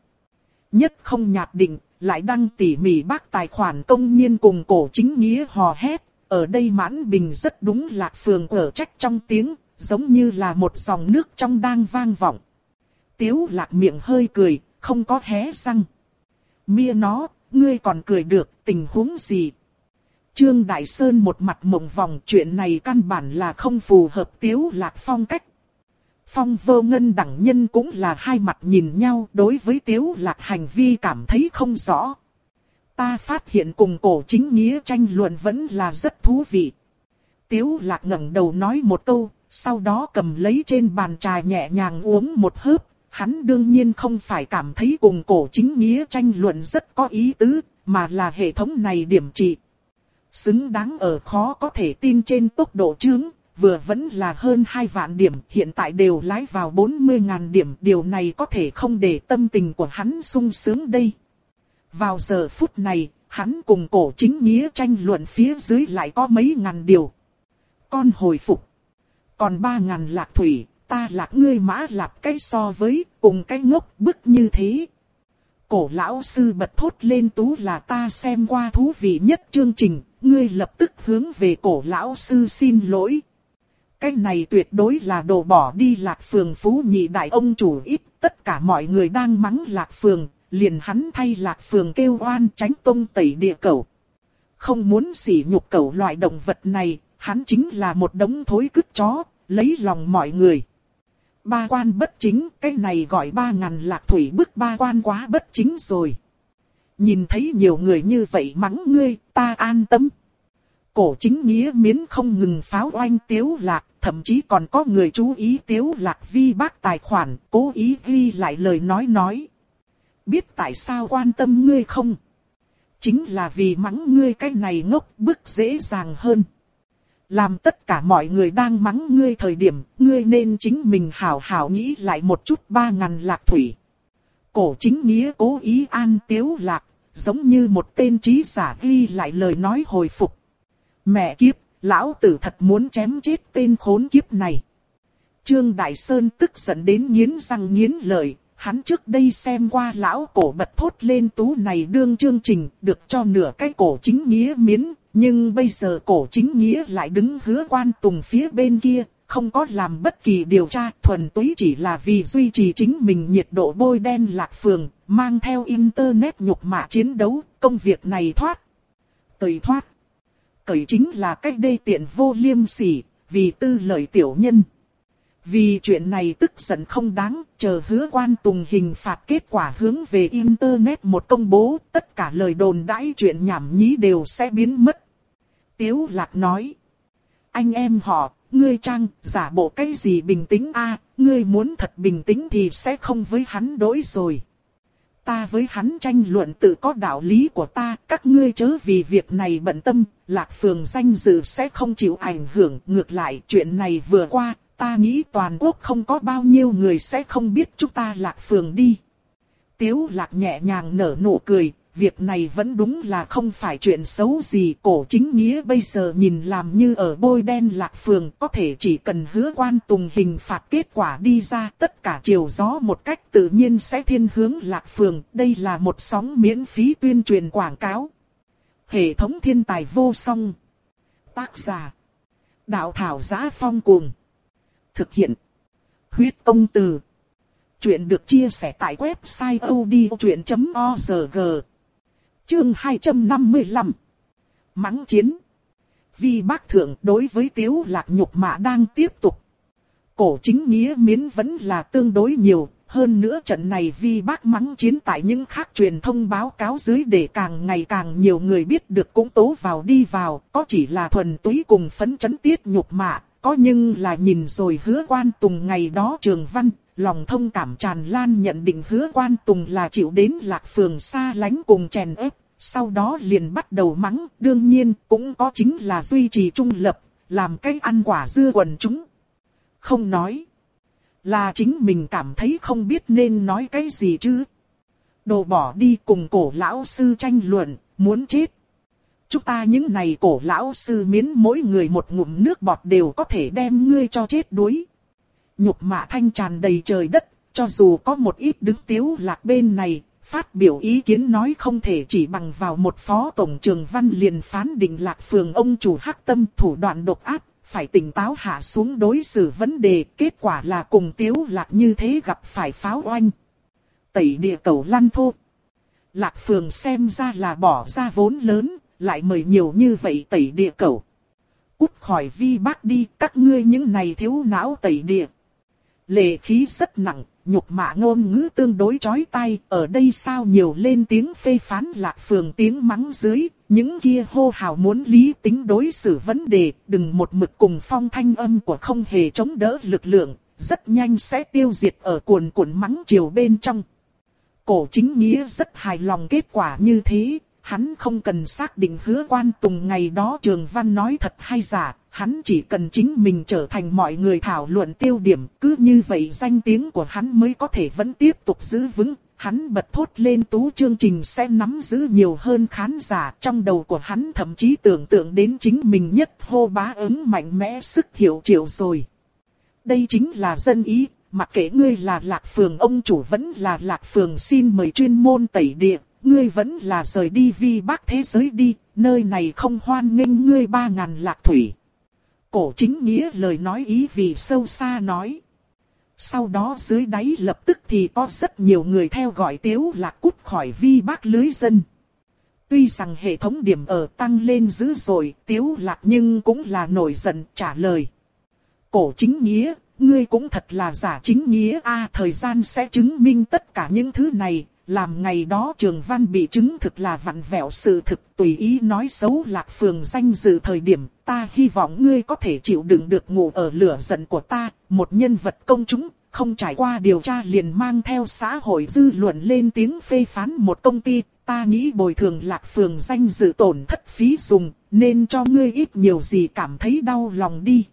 Nhất không nhạt định, lại đăng tỉ mỉ bác tài khoản công nhiên cùng cổ chính nghĩa hò hét, ở đây mãn bình rất đúng Lạc Phường ở trách trong tiếng, giống như là một dòng nước trong đang vang vọng. Tiếu lạc miệng hơi cười, không có hé răng. Mia nó, ngươi còn cười được, tình huống gì? Trương Đại Sơn một mặt mộng vòng chuyện này căn bản là không phù hợp tiếu lạc phong cách. Phong vô ngân đẳng nhân cũng là hai mặt nhìn nhau đối với tiếu lạc hành vi cảm thấy không rõ. Ta phát hiện cùng cổ chính nghĩa tranh luận vẫn là rất thú vị. Tiếu lạc ngẩng đầu nói một câu, sau đó cầm lấy trên bàn trà nhẹ nhàng uống một hớp, hắn đương nhiên không phải cảm thấy cùng cổ chính nghĩa tranh luận rất có ý tứ, mà là hệ thống này điểm trị. Xứng đáng ở khó có thể tin trên tốc độ chướng, vừa vẫn là hơn 2 vạn điểm, hiện tại đều lái vào 40.000 điểm, điều này có thể không để tâm tình của hắn sung sướng đây. Vào giờ phút này, hắn cùng cổ chính nghĩa tranh luận phía dưới lại có mấy ngàn điều. Con hồi phục. Còn 3.000 lạc thủy, ta lạc ngươi mã lạp cái so với cùng cái ngốc bức như thế. Cổ lão sư bật thốt lên tú là ta xem qua thú vị nhất chương trình, ngươi lập tức hướng về cổ lão sư xin lỗi. Cái này tuyệt đối là đồ bỏ đi lạc phường phú nhị đại ông chủ ít, tất cả mọi người đang mắng lạc phường, liền hắn thay lạc phường kêu oan tránh tông tẩy địa cầu. Không muốn sỉ nhục cầu loại động vật này, hắn chính là một đống thối cứt chó, lấy lòng mọi người. Ba quan bất chính, cái này gọi ba ngàn lạc thủy bức ba quan quá bất chính rồi. Nhìn thấy nhiều người như vậy mắng ngươi, ta an tâm. Cổ chính nghĩa miến không ngừng pháo oanh tiếu lạc, thậm chí còn có người chú ý tiếu lạc vi bác tài khoản, cố ý ghi lại lời nói nói. Biết tại sao quan tâm ngươi không? Chính là vì mắng ngươi cái này ngốc bức dễ dàng hơn. Làm tất cả mọi người đang mắng ngươi thời điểm, ngươi nên chính mình hảo hảo nghĩ lại một chút ba ngàn lạc thủy. Cổ chính nghĩa cố ý an tiếu lạc, giống như một tên trí giả ghi lại lời nói hồi phục. Mẹ kiếp, lão tử thật muốn chém chết tên khốn kiếp này. Trương Đại Sơn tức giận đến nghiến răng nghiến lợi, hắn trước đây xem qua lão cổ bật thốt lên tú này đương chương trình, được cho nửa cái cổ chính nghĩa miến, nhưng bây giờ cổ chính nghĩa lại đứng hứa quan tùng phía bên kia, không có làm bất kỳ điều tra, thuần túy chỉ là vì duy trì chính mình nhiệt độ bôi đen lạc phường, mang theo internet nhục mạ chiến đấu, công việc này thoát. Tời thoát. Cởi chính là cách đê tiện vô liêm sỉ, vì tư lợi tiểu nhân. Vì chuyện này tức giận không đáng, chờ hứa quan tùng hình phạt kết quả hướng về Internet một công bố, tất cả lời đồn đãi chuyện nhảm nhí đều sẽ biến mất. Tiếu lạc nói. Anh em họ, ngươi trang, giả bộ cái gì bình tĩnh a ngươi muốn thật bình tĩnh thì sẽ không với hắn đối rồi. Ta với hắn tranh luận tự có đạo lý của ta, các ngươi chớ vì việc này bận tâm, lạc phường danh dự sẽ không chịu ảnh hưởng. Ngược lại, chuyện này vừa qua, ta nghĩ toàn quốc không có bao nhiêu người sẽ không biết chúng ta lạc phường đi. Tiếu lạc nhẹ nhàng nở nụ cười, việc này vẫn đúng là không phải chuyện xấu gì. Cổ chính nghĩa bây giờ nhìn làm như ở bôi đen lạc phường, có thể chỉ cần hứa quan tùng hình phạt kết quả đi ra, tất cả chiều gió một cách tự nhiên sẽ thiên hướng lạc phường. Đây là một sóng miễn phí tuyên truyền quảng cáo. Hệ thống thiên tài vô song. Tác giả. Đạo thảo giá phong cuồng. Thực hiện. Huyết công từ. Chuyện được chia sẻ tại website odchuyện.org. Chương 255. Mắng chiến. Vì bác thượng đối với tiếu lạc nhục mạ đang tiếp tục. Cổ chính nghĩa miến vẫn là tương đối nhiều. Hơn nữa trận này vì bác mắng chiến tại những khác truyền thông báo cáo dưới để càng ngày càng nhiều người biết được cũng tố vào đi vào. Có chỉ là thuần túy cùng phấn chấn tiết nhục mạ. Có nhưng là nhìn rồi hứa quan tùng ngày đó trường văn, lòng thông cảm tràn lan nhận định hứa quan tùng là chịu đến lạc phường xa lánh cùng chèn ép, sau đó liền bắt đầu mắng, đương nhiên cũng có chính là duy trì trung lập, làm cái ăn quả dưa quần chúng. Không nói, là chính mình cảm thấy không biết nên nói cái gì chứ. Đồ bỏ đi cùng cổ lão sư tranh luận, muốn chết. Chúng ta những này cổ lão sư miến mỗi người một ngụm nước bọt đều có thể đem ngươi cho chết đuối nhục mạ thanh tràn đầy trời đất, cho dù có một ít đứng tiếu lạc bên này, phát biểu ý kiến nói không thể chỉ bằng vào một phó tổng trường văn liền phán định lạc phường ông chủ hắc tâm thủ đoạn độc ác, phải tỉnh táo hạ xuống đối xử vấn đề, kết quả là cùng tiếu lạc như thế gặp phải pháo oanh. Tẩy địa cầu lăn thô. Lạc phường xem ra là bỏ ra vốn lớn, lại mời nhiều như vậy tẩy địa cầu. Cút khỏi vi bác đi, các ngươi những này thiếu não tẩy địa. Lệ khí rất nặng, nhục mạ ngôn ngữ tương đối chói tai, ở đây sao nhiều lên tiếng phê phán lạc phường tiếng mắng dưới, những kia hô hào muốn lý tính đối xử vấn đề, đừng một mực cùng phong thanh âm của không hề chống đỡ lực lượng, rất nhanh sẽ tiêu diệt ở cuồn cuộn mắng chiều bên trong. Cổ chính nghĩa rất hài lòng kết quả như thế, hắn không cần xác định hứa quan tùng ngày đó trường văn nói thật hay giả, hắn chỉ cần chính mình trở thành mọi người thảo luận tiêu điểm, cứ như vậy danh tiếng của hắn mới có thể vẫn tiếp tục giữ vững. Hắn bật thốt lên tú chương trình sẽ nắm giữ nhiều hơn khán giả, trong đầu của hắn thậm chí tưởng tượng đến chính mình nhất hô bá ứng mạnh mẽ sức hiệu triệu rồi. Đây chính là dân ý, mặc kệ ngươi là lạc phường ông chủ vẫn là lạc phường xin mời chuyên môn tẩy địa, ngươi vẫn là rời đi vi bắc thế giới đi, nơi này không hoan nghênh ngươi ba ngàn lạc thủy. Cổ chính nghĩa lời nói ý vì sâu xa nói. Sau đó dưới đáy lập tức thì có rất nhiều người theo gọi tiếu lạc cút khỏi vi bác lưới dân. Tuy rằng hệ thống điểm ở tăng lên dữ dội, tiếu lạc nhưng cũng là nổi giận trả lời. Cổ chính nghĩa, ngươi cũng thật là giả chính nghĩa a thời gian sẽ chứng minh tất cả những thứ này, làm ngày đó trường văn bị chứng thực là vặn vẹo sự thực tùy ý nói xấu lạc phường danh dự thời điểm, ta hy vọng ngươi có thể chịu đựng được ngủ ở lửa giận của ta, một nhân vật công chúng, không trải qua điều tra liền mang theo xã hội dư luận lên tiếng phê phán một công ty, ta nghĩ bồi thường lạc phường danh dự tổn thất phí dùng, nên cho ngươi ít nhiều gì cảm thấy đau lòng đi.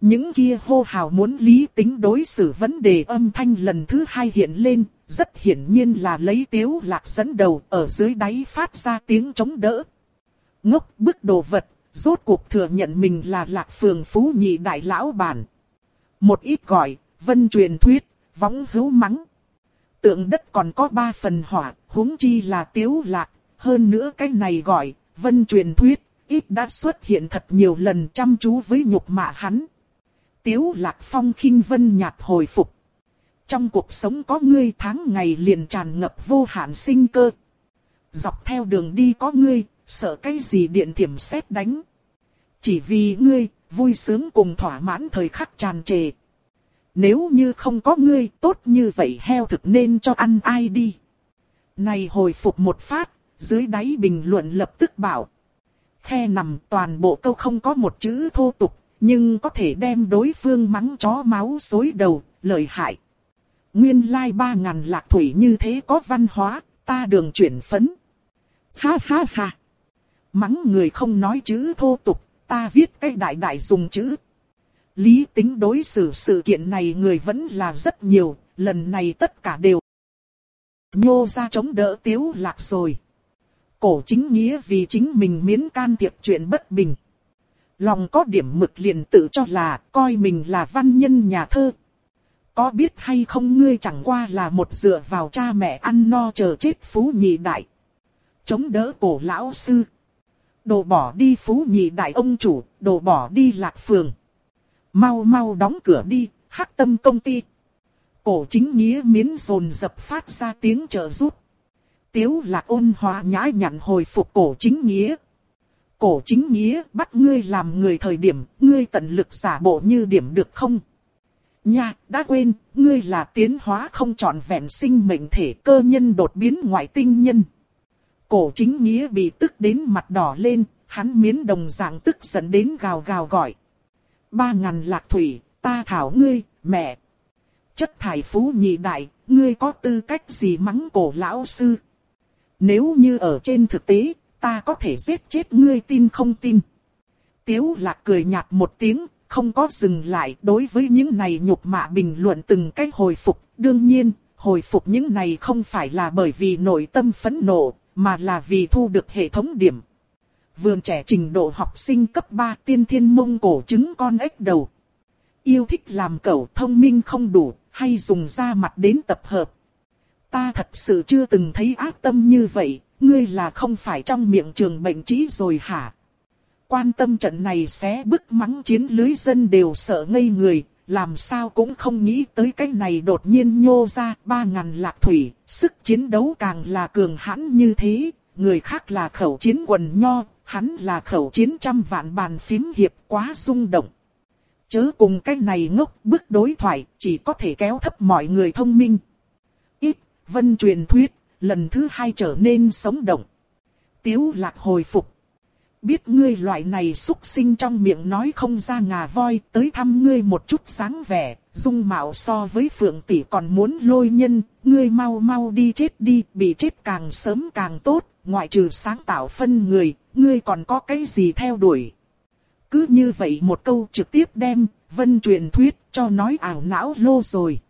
Những kia hô hào muốn lý tính đối xử vấn đề âm thanh lần thứ hai hiện lên, rất hiển nhiên là lấy tiếu lạc dẫn đầu ở dưới đáy phát ra tiếng chống đỡ. Ngốc bức đồ vật, rốt cuộc thừa nhận mình là lạc phường phú nhị đại lão bản. Một ít gọi, vân truyền thuyết, võng hữu mắng. Tượng đất còn có ba phần hỏa, huống chi là tiếu lạc, hơn nữa cái này gọi, vân truyền thuyết, ít đã xuất hiện thật nhiều lần chăm chú với nhục mạ hắn. Tiếu lạc phong khinh vân nhạt hồi phục. Trong cuộc sống có ngươi tháng ngày liền tràn ngập vô hạn sinh cơ. Dọc theo đường đi có ngươi, sợ cái gì điện thiểm xét đánh. Chỉ vì ngươi, vui sướng cùng thỏa mãn thời khắc tràn trề. Nếu như không có ngươi tốt như vậy heo thực nên cho ăn ai đi. Này hồi phục một phát, dưới đáy bình luận lập tức bảo. Khe nằm toàn bộ câu không có một chữ thô tục, nhưng có thể đem đối phương mắng chó máu xối đầu, lợi hại. Nguyên lai like ba ngàn lạc thủy như thế có văn hóa, ta đường chuyển phấn. Ha ha ha. Mắng người không nói chữ thô tục, ta viết cái đại đại dùng chữ. Lý tính đối xử sự kiện này người vẫn là rất nhiều, lần này tất cả đều nhô ra chống đỡ tiếu lạc rồi. Cổ chính nghĩa vì chính mình miễn can thiệp chuyện bất bình. Lòng có điểm mực liền tự cho là coi mình là văn nhân nhà thơ. Có biết hay không ngươi chẳng qua là một dựa vào cha mẹ ăn no chờ chết phú nhị đại. Chống đỡ cổ lão sư. Đồ bỏ đi phú nhị đại ông chủ, đồ bỏ đi lạc phường. Mau mau đóng cửa đi, hắc tâm công ty. Cổ chính nghĩa miến rồn dập phát ra tiếng trợ rút. Tiếu lạc ôn hòa nhã nhặn hồi phục cổ chính nghĩa. Cổ chính nghĩa bắt ngươi làm người thời điểm, ngươi tận lực giả bộ như điểm được không? Nha, đã quên, ngươi là tiến hóa không trọn vẹn sinh mệnh thể cơ nhân đột biến ngoại tinh nhân. Cổ chính nghĩa bị tức đến mặt đỏ lên, hắn miến đồng dạng tức giận đến gào gào gọi. Ba ngàn lạc thủy, ta thảo ngươi, mẹ. Chất thải phú nhị đại, ngươi có tư cách gì mắng cổ lão sư? Nếu như ở trên thực tế, ta có thể giết chết ngươi tin không tin? Tiếu lạc cười nhạt một tiếng, không có dừng lại đối với những này nhục mạ bình luận từng cách hồi phục. Đương nhiên, hồi phục những này không phải là bởi vì nội tâm phẫn nộ, mà là vì thu được hệ thống điểm. Vườn trẻ trình độ học sinh cấp 3 tiên thiên mông cổ trứng con ếch đầu. Yêu thích làm cẩu thông minh không đủ, hay dùng da mặt đến tập hợp. Ta thật sự chưa từng thấy ác tâm như vậy, ngươi là không phải trong miệng trường bệnh trí rồi hả? Quan tâm trận này xé bức mắng chiến lưới dân đều sợ ngây người, làm sao cũng không nghĩ tới cái này đột nhiên nhô ra ba ngàn lạc thủy, sức chiến đấu càng là cường hãn như thế, người khác là khẩu chiến quần nho, hắn là khẩu chiến trăm vạn bàn phím hiệp quá rung động. Chớ cùng cái này ngốc bức đối thoại, chỉ có thể kéo thấp mọi người thông minh. Ít, vân truyền thuyết, lần thứ hai trở nên sống động. Tiếu lạc hồi phục. Biết ngươi loại này xúc sinh trong miệng nói không ra ngà voi, tới thăm ngươi một chút sáng vẻ, dung mạo so với phượng tỷ còn muốn lôi nhân, ngươi mau mau đi chết đi, bị chết càng sớm càng tốt, ngoại trừ sáng tạo phân người, ngươi còn có cái gì theo đuổi. Cứ như vậy một câu trực tiếp đem, vân truyền thuyết cho nói ảo não lô rồi.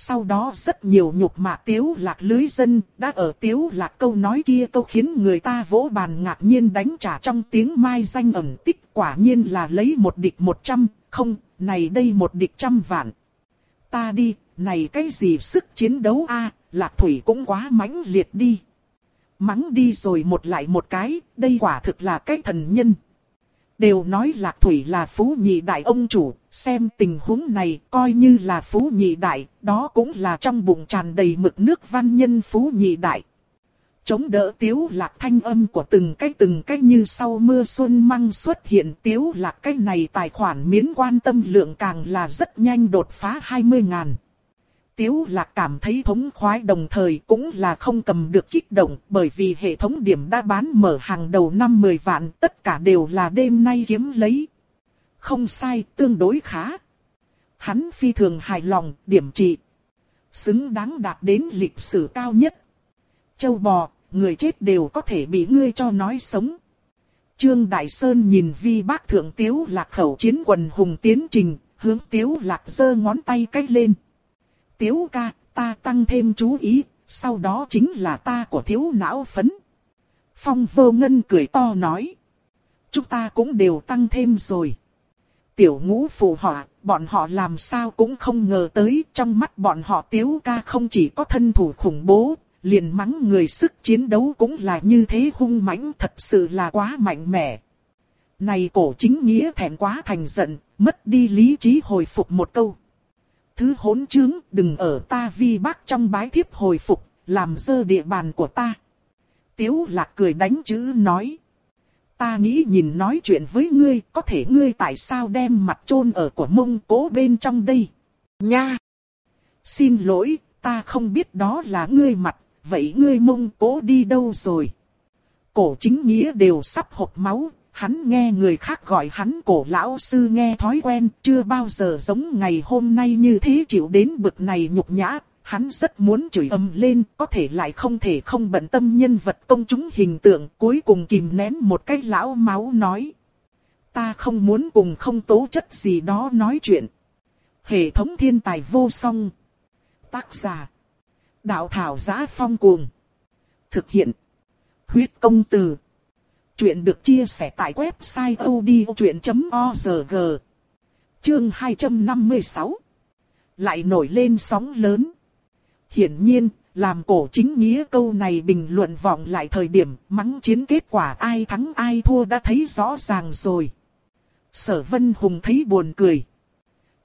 Sau đó rất nhiều nhục mạ tiếu lạc lưới dân, đã ở tiếu lạc câu nói kia câu khiến người ta vỗ bàn ngạc nhiên đánh trả trong tiếng mai danh ẩn tích quả nhiên là lấy một địch một trăm, không, này đây một địch trăm vạn. Ta đi, này cái gì sức chiến đấu a lạc thủy cũng quá mãnh liệt đi. Mắng đi rồi một lại một cái, đây quả thực là cái thần nhân. Đều nói Lạc Thủy là phú nhị đại ông chủ, xem tình huống này coi như là phú nhị đại, đó cũng là trong bụng tràn đầy mực nước văn nhân phú nhị đại. Chống đỡ tiếu lạc thanh âm của từng cái từng cái như sau mưa xuân măng xuất hiện tiếu lạc cái này tài khoản miễn quan tâm lượng càng là rất nhanh đột phá 20 ngàn. Tiếu lạc cảm thấy thống khoái đồng thời cũng là không cầm được kích động bởi vì hệ thống điểm đã bán mở hàng đầu năm 10 vạn tất cả đều là đêm nay kiếm lấy. Không sai, tương đối khá. Hắn phi thường hài lòng, điểm trị. Xứng đáng đạt đến lịch sử cao nhất. Châu bò, người chết đều có thể bị ngươi cho nói sống. Trương Đại Sơn nhìn vi bác thượng tiếu lạc khẩu chiến quần hùng tiến trình, hướng tiếu lạc giơ ngón tay cách lên. Tiếu ca, ta tăng thêm chú ý, sau đó chính là ta của thiếu não phấn. Phong vô ngân cười to nói. Chúng ta cũng đều tăng thêm rồi. Tiểu ngũ phụ họa, bọn họ làm sao cũng không ngờ tới trong mắt bọn họ tiếu ca không chỉ có thân thủ khủng bố, liền mắng người sức chiến đấu cũng là như thế hung mãnh thật sự là quá mạnh mẽ. Này cổ chính nghĩa thẹn quá thành giận, mất đi lý trí hồi phục một câu thứ hỗn trướng, đừng ở ta vi bác trong bái thiếp hồi phục, làm dơ địa bàn của ta. Tiếu lạc cười đánh chữ nói. Ta nghĩ nhìn nói chuyện với ngươi, có thể ngươi tại sao đem mặt chôn ở của mông cố bên trong đây? Nha! Xin lỗi, ta không biết đó là ngươi mặt, vậy ngươi mông cố đi đâu rồi? Cổ chính nghĩa đều sắp hộp máu, hắn nghe người khác gọi hắn cổ lão sư nghe thói quen, chưa bao giờ giống ngày hôm nay như thế chịu đến bực này nhục nhã. Hắn rất muốn chửi ầm lên, có thể lại không thể không bận tâm nhân vật công chúng hình tượng, cuối cùng kìm nén một cái lão máu nói. Ta không muốn cùng không tố chất gì đó nói chuyện. Hệ thống thiên tài vô song. Tác giả. Đạo thảo giá phong cuồng. Thực hiện. Huyết công từ. Chuyện được chia sẻ tại website odchuyện.org. Chương 256. Lại nổi lên sóng lớn. Hiển nhiên, làm cổ chính nghĩa câu này bình luận vọng lại thời điểm mắng chiến kết quả ai thắng ai thua đã thấy rõ ràng rồi. Sở Vân Hùng thấy buồn cười.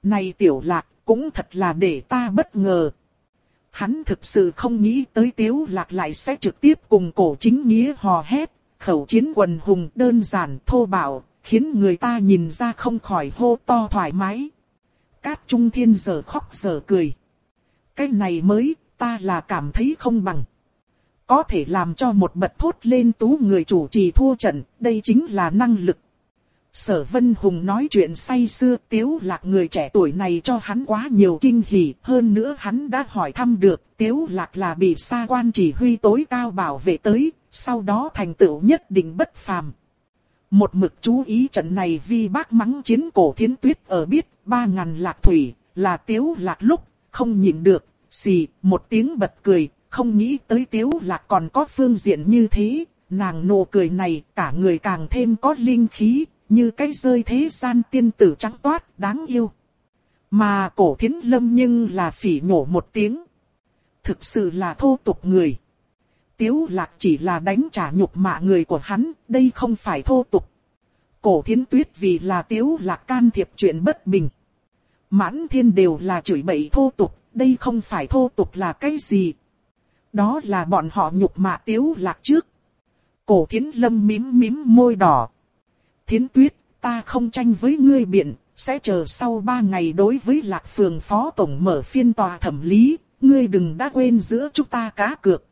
Này tiểu lạc, cũng thật là để ta bất ngờ. Hắn thực sự không nghĩ tới tiếu lạc lại sẽ trực tiếp cùng cổ chính nghĩa hò hét, khẩu chiến quần hùng đơn giản thô bạo, khiến người ta nhìn ra không khỏi hô to thoải mái. Cát Trung Thiên giờ khóc giờ cười. Cái này mới, ta là cảm thấy không bằng. Có thể làm cho một bật thốt lên tú người chủ trì thua trận, đây chính là năng lực. Sở Vân Hùng nói chuyện say xưa Tiếu Lạc người trẻ tuổi này cho hắn quá nhiều kinh hỉ, hơn nữa hắn đã hỏi thăm được Tiếu Lạc là bị sa quan chỉ huy tối cao bảo vệ tới, sau đó thành tựu nhất định bất phàm. Một mực chú ý trận này vì bác mắng chiến cổ thiến tuyết ở biết ba ngàn lạc thủy là Tiếu Lạc lúc không nhìn được, xì một tiếng bật cười, không nghĩ tới Tiếu Lạc còn có phương diện như thế, nàng nụ cười này cả người càng thêm có linh khí, như cái rơi thế gian tiên tử trắng toát, đáng yêu. Mà cổ thiến lâm nhưng là phỉ nhổ một tiếng. Thực sự là thô tục người. Tiếu lạc chỉ là đánh trả nhục mạ người của hắn, đây không phải thô tục. Cổ thiến tuyết vì là tiếu lạc can thiệp chuyện bất bình. Mãn thiên đều là chửi bậy thô tục, đây không phải thô tục là cái gì. Đó là bọn họ nhục mạ tiếu lạc trước. Cổ thiến lâm mím mím môi đỏ. Thiến tuyết, ta không tranh với ngươi biện, sẽ chờ sau ba ngày đối với lạc phường phó tổng mở phiên tòa thẩm lý, ngươi đừng đã quên giữa chúng ta cá cược.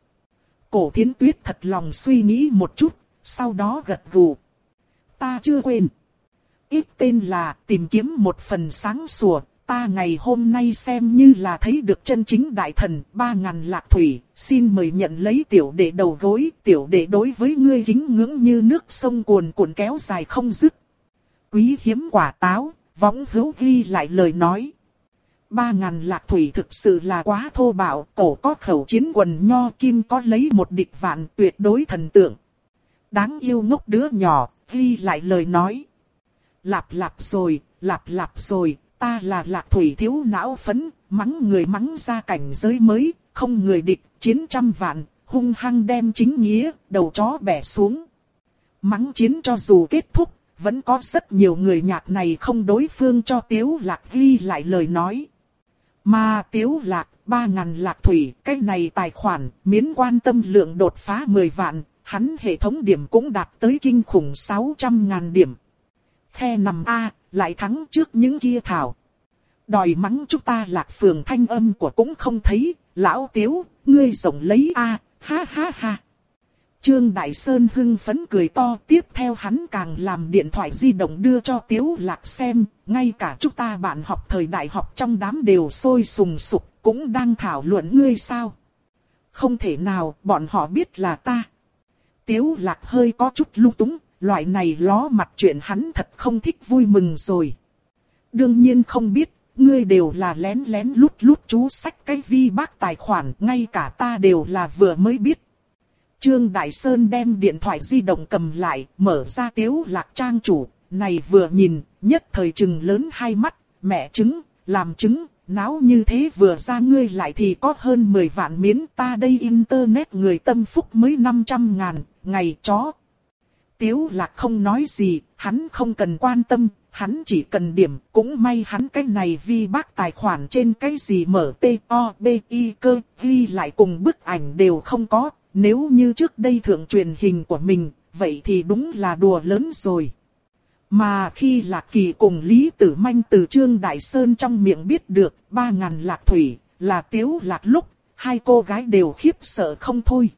Cổ thiến tuyết thật lòng suy nghĩ một chút, sau đó gật gù. Ta chưa quên. Ít tên là tìm kiếm một phần sáng sủa, ta ngày hôm nay xem như là thấy được chân chính đại thần, ba ngàn lạc thủy, xin mời nhận lấy tiểu đệ đầu gối, tiểu đệ đối với ngươi kính ngưỡng như nước sông cuồn cuộn kéo dài không dứt. Quý hiếm quả táo, võng hữu ghi lại lời nói. Ba ngàn lạc thủy thực sự là quá thô bạo, cổ có khẩu chiến quần nho kim có lấy một địch vạn tuyệt đối thần tượng. Đáng yêu ngốc đứa nhỏ, ghi lại lời nói. Lạp lạp rồi, lạp lạp rồi, ta là lạc thủy thiếu não phấn, mắng người mắng ra cảnh giới mới, không người địch, chiến trăm vạn, hung hăng đem chính nghĩa, đầu chó bẻ xuống. Mắng chiến cho dù kết thúc, vẫn có rất nhiều người nhạc này không đối phương cho tiếu lạc ghi lại lời nói. Mà tiếu lạc, ba ngàn lạc thủy, cái này tài khoản, miễn quan tâm lượng đột phá 10 vạn, hắn hệ thống điểm cũng đạt tới kinh khủng 600 ngàn điểm the nằm A, lại thắng trước những kia thảo. Đòi mắng chúng ta lạc phường thanh âm của cũng không thấy, lão tiếu, ngươi rộng lấy A, ha ha ha. Trương Đại Sơn hưng phấn cười to tiếp theo hắn càng làm điện thoại di động đưa cho Tiếu Lạc xem, ngay cả chúng ta bạn học thời đại học trong đám đều sôi sùng sục, cũng đang thảo luận ngươi sao. Không thể nào, bọn họ biết là ta. Tiếu Lạc hơi có chút lung túng, loại này ló mặt chuyện hắn thật không thích vui mừng rồi. Đương nhiên không biết, ngươi đều là lén lén lút lút chú sách cái vi bác tài khoản, ngay cả ta đều là vừa mới biết. Trương Đại Sơn đem điện thoại di động cầm lại, mở ra tiếu lạc trang chủ, này vừa nhìn, nhất thời trừng lớn hai mắt, mẹ chứng, làm chứng, náo như thế vừa ra ngươi lại thì có hơn 10 vạn miến ta đây internet người tâm phúc mới 500 ngàn, ngày chó, Tiếu lạc không nói gì, hắn không cần quan tâm, hắn chỉ cần điểm, cũng may hắn cái này vi bác tài khoản trên cái gì mở T, O, B, I cơ, ghi lại cùng bức ảnh đều không có, nếu như trước đây thượng truyền hình của mình, vậy thì đúng là đùa lớn rồi. Mà khi Lạc Kỳ cùng Lý Tử Manh từ Trương Đại Sơn trong miệng biết được ba ngàn lạc thủy là tiếu lạc lúc, hai cô gái đều khiếp sợ không thôi.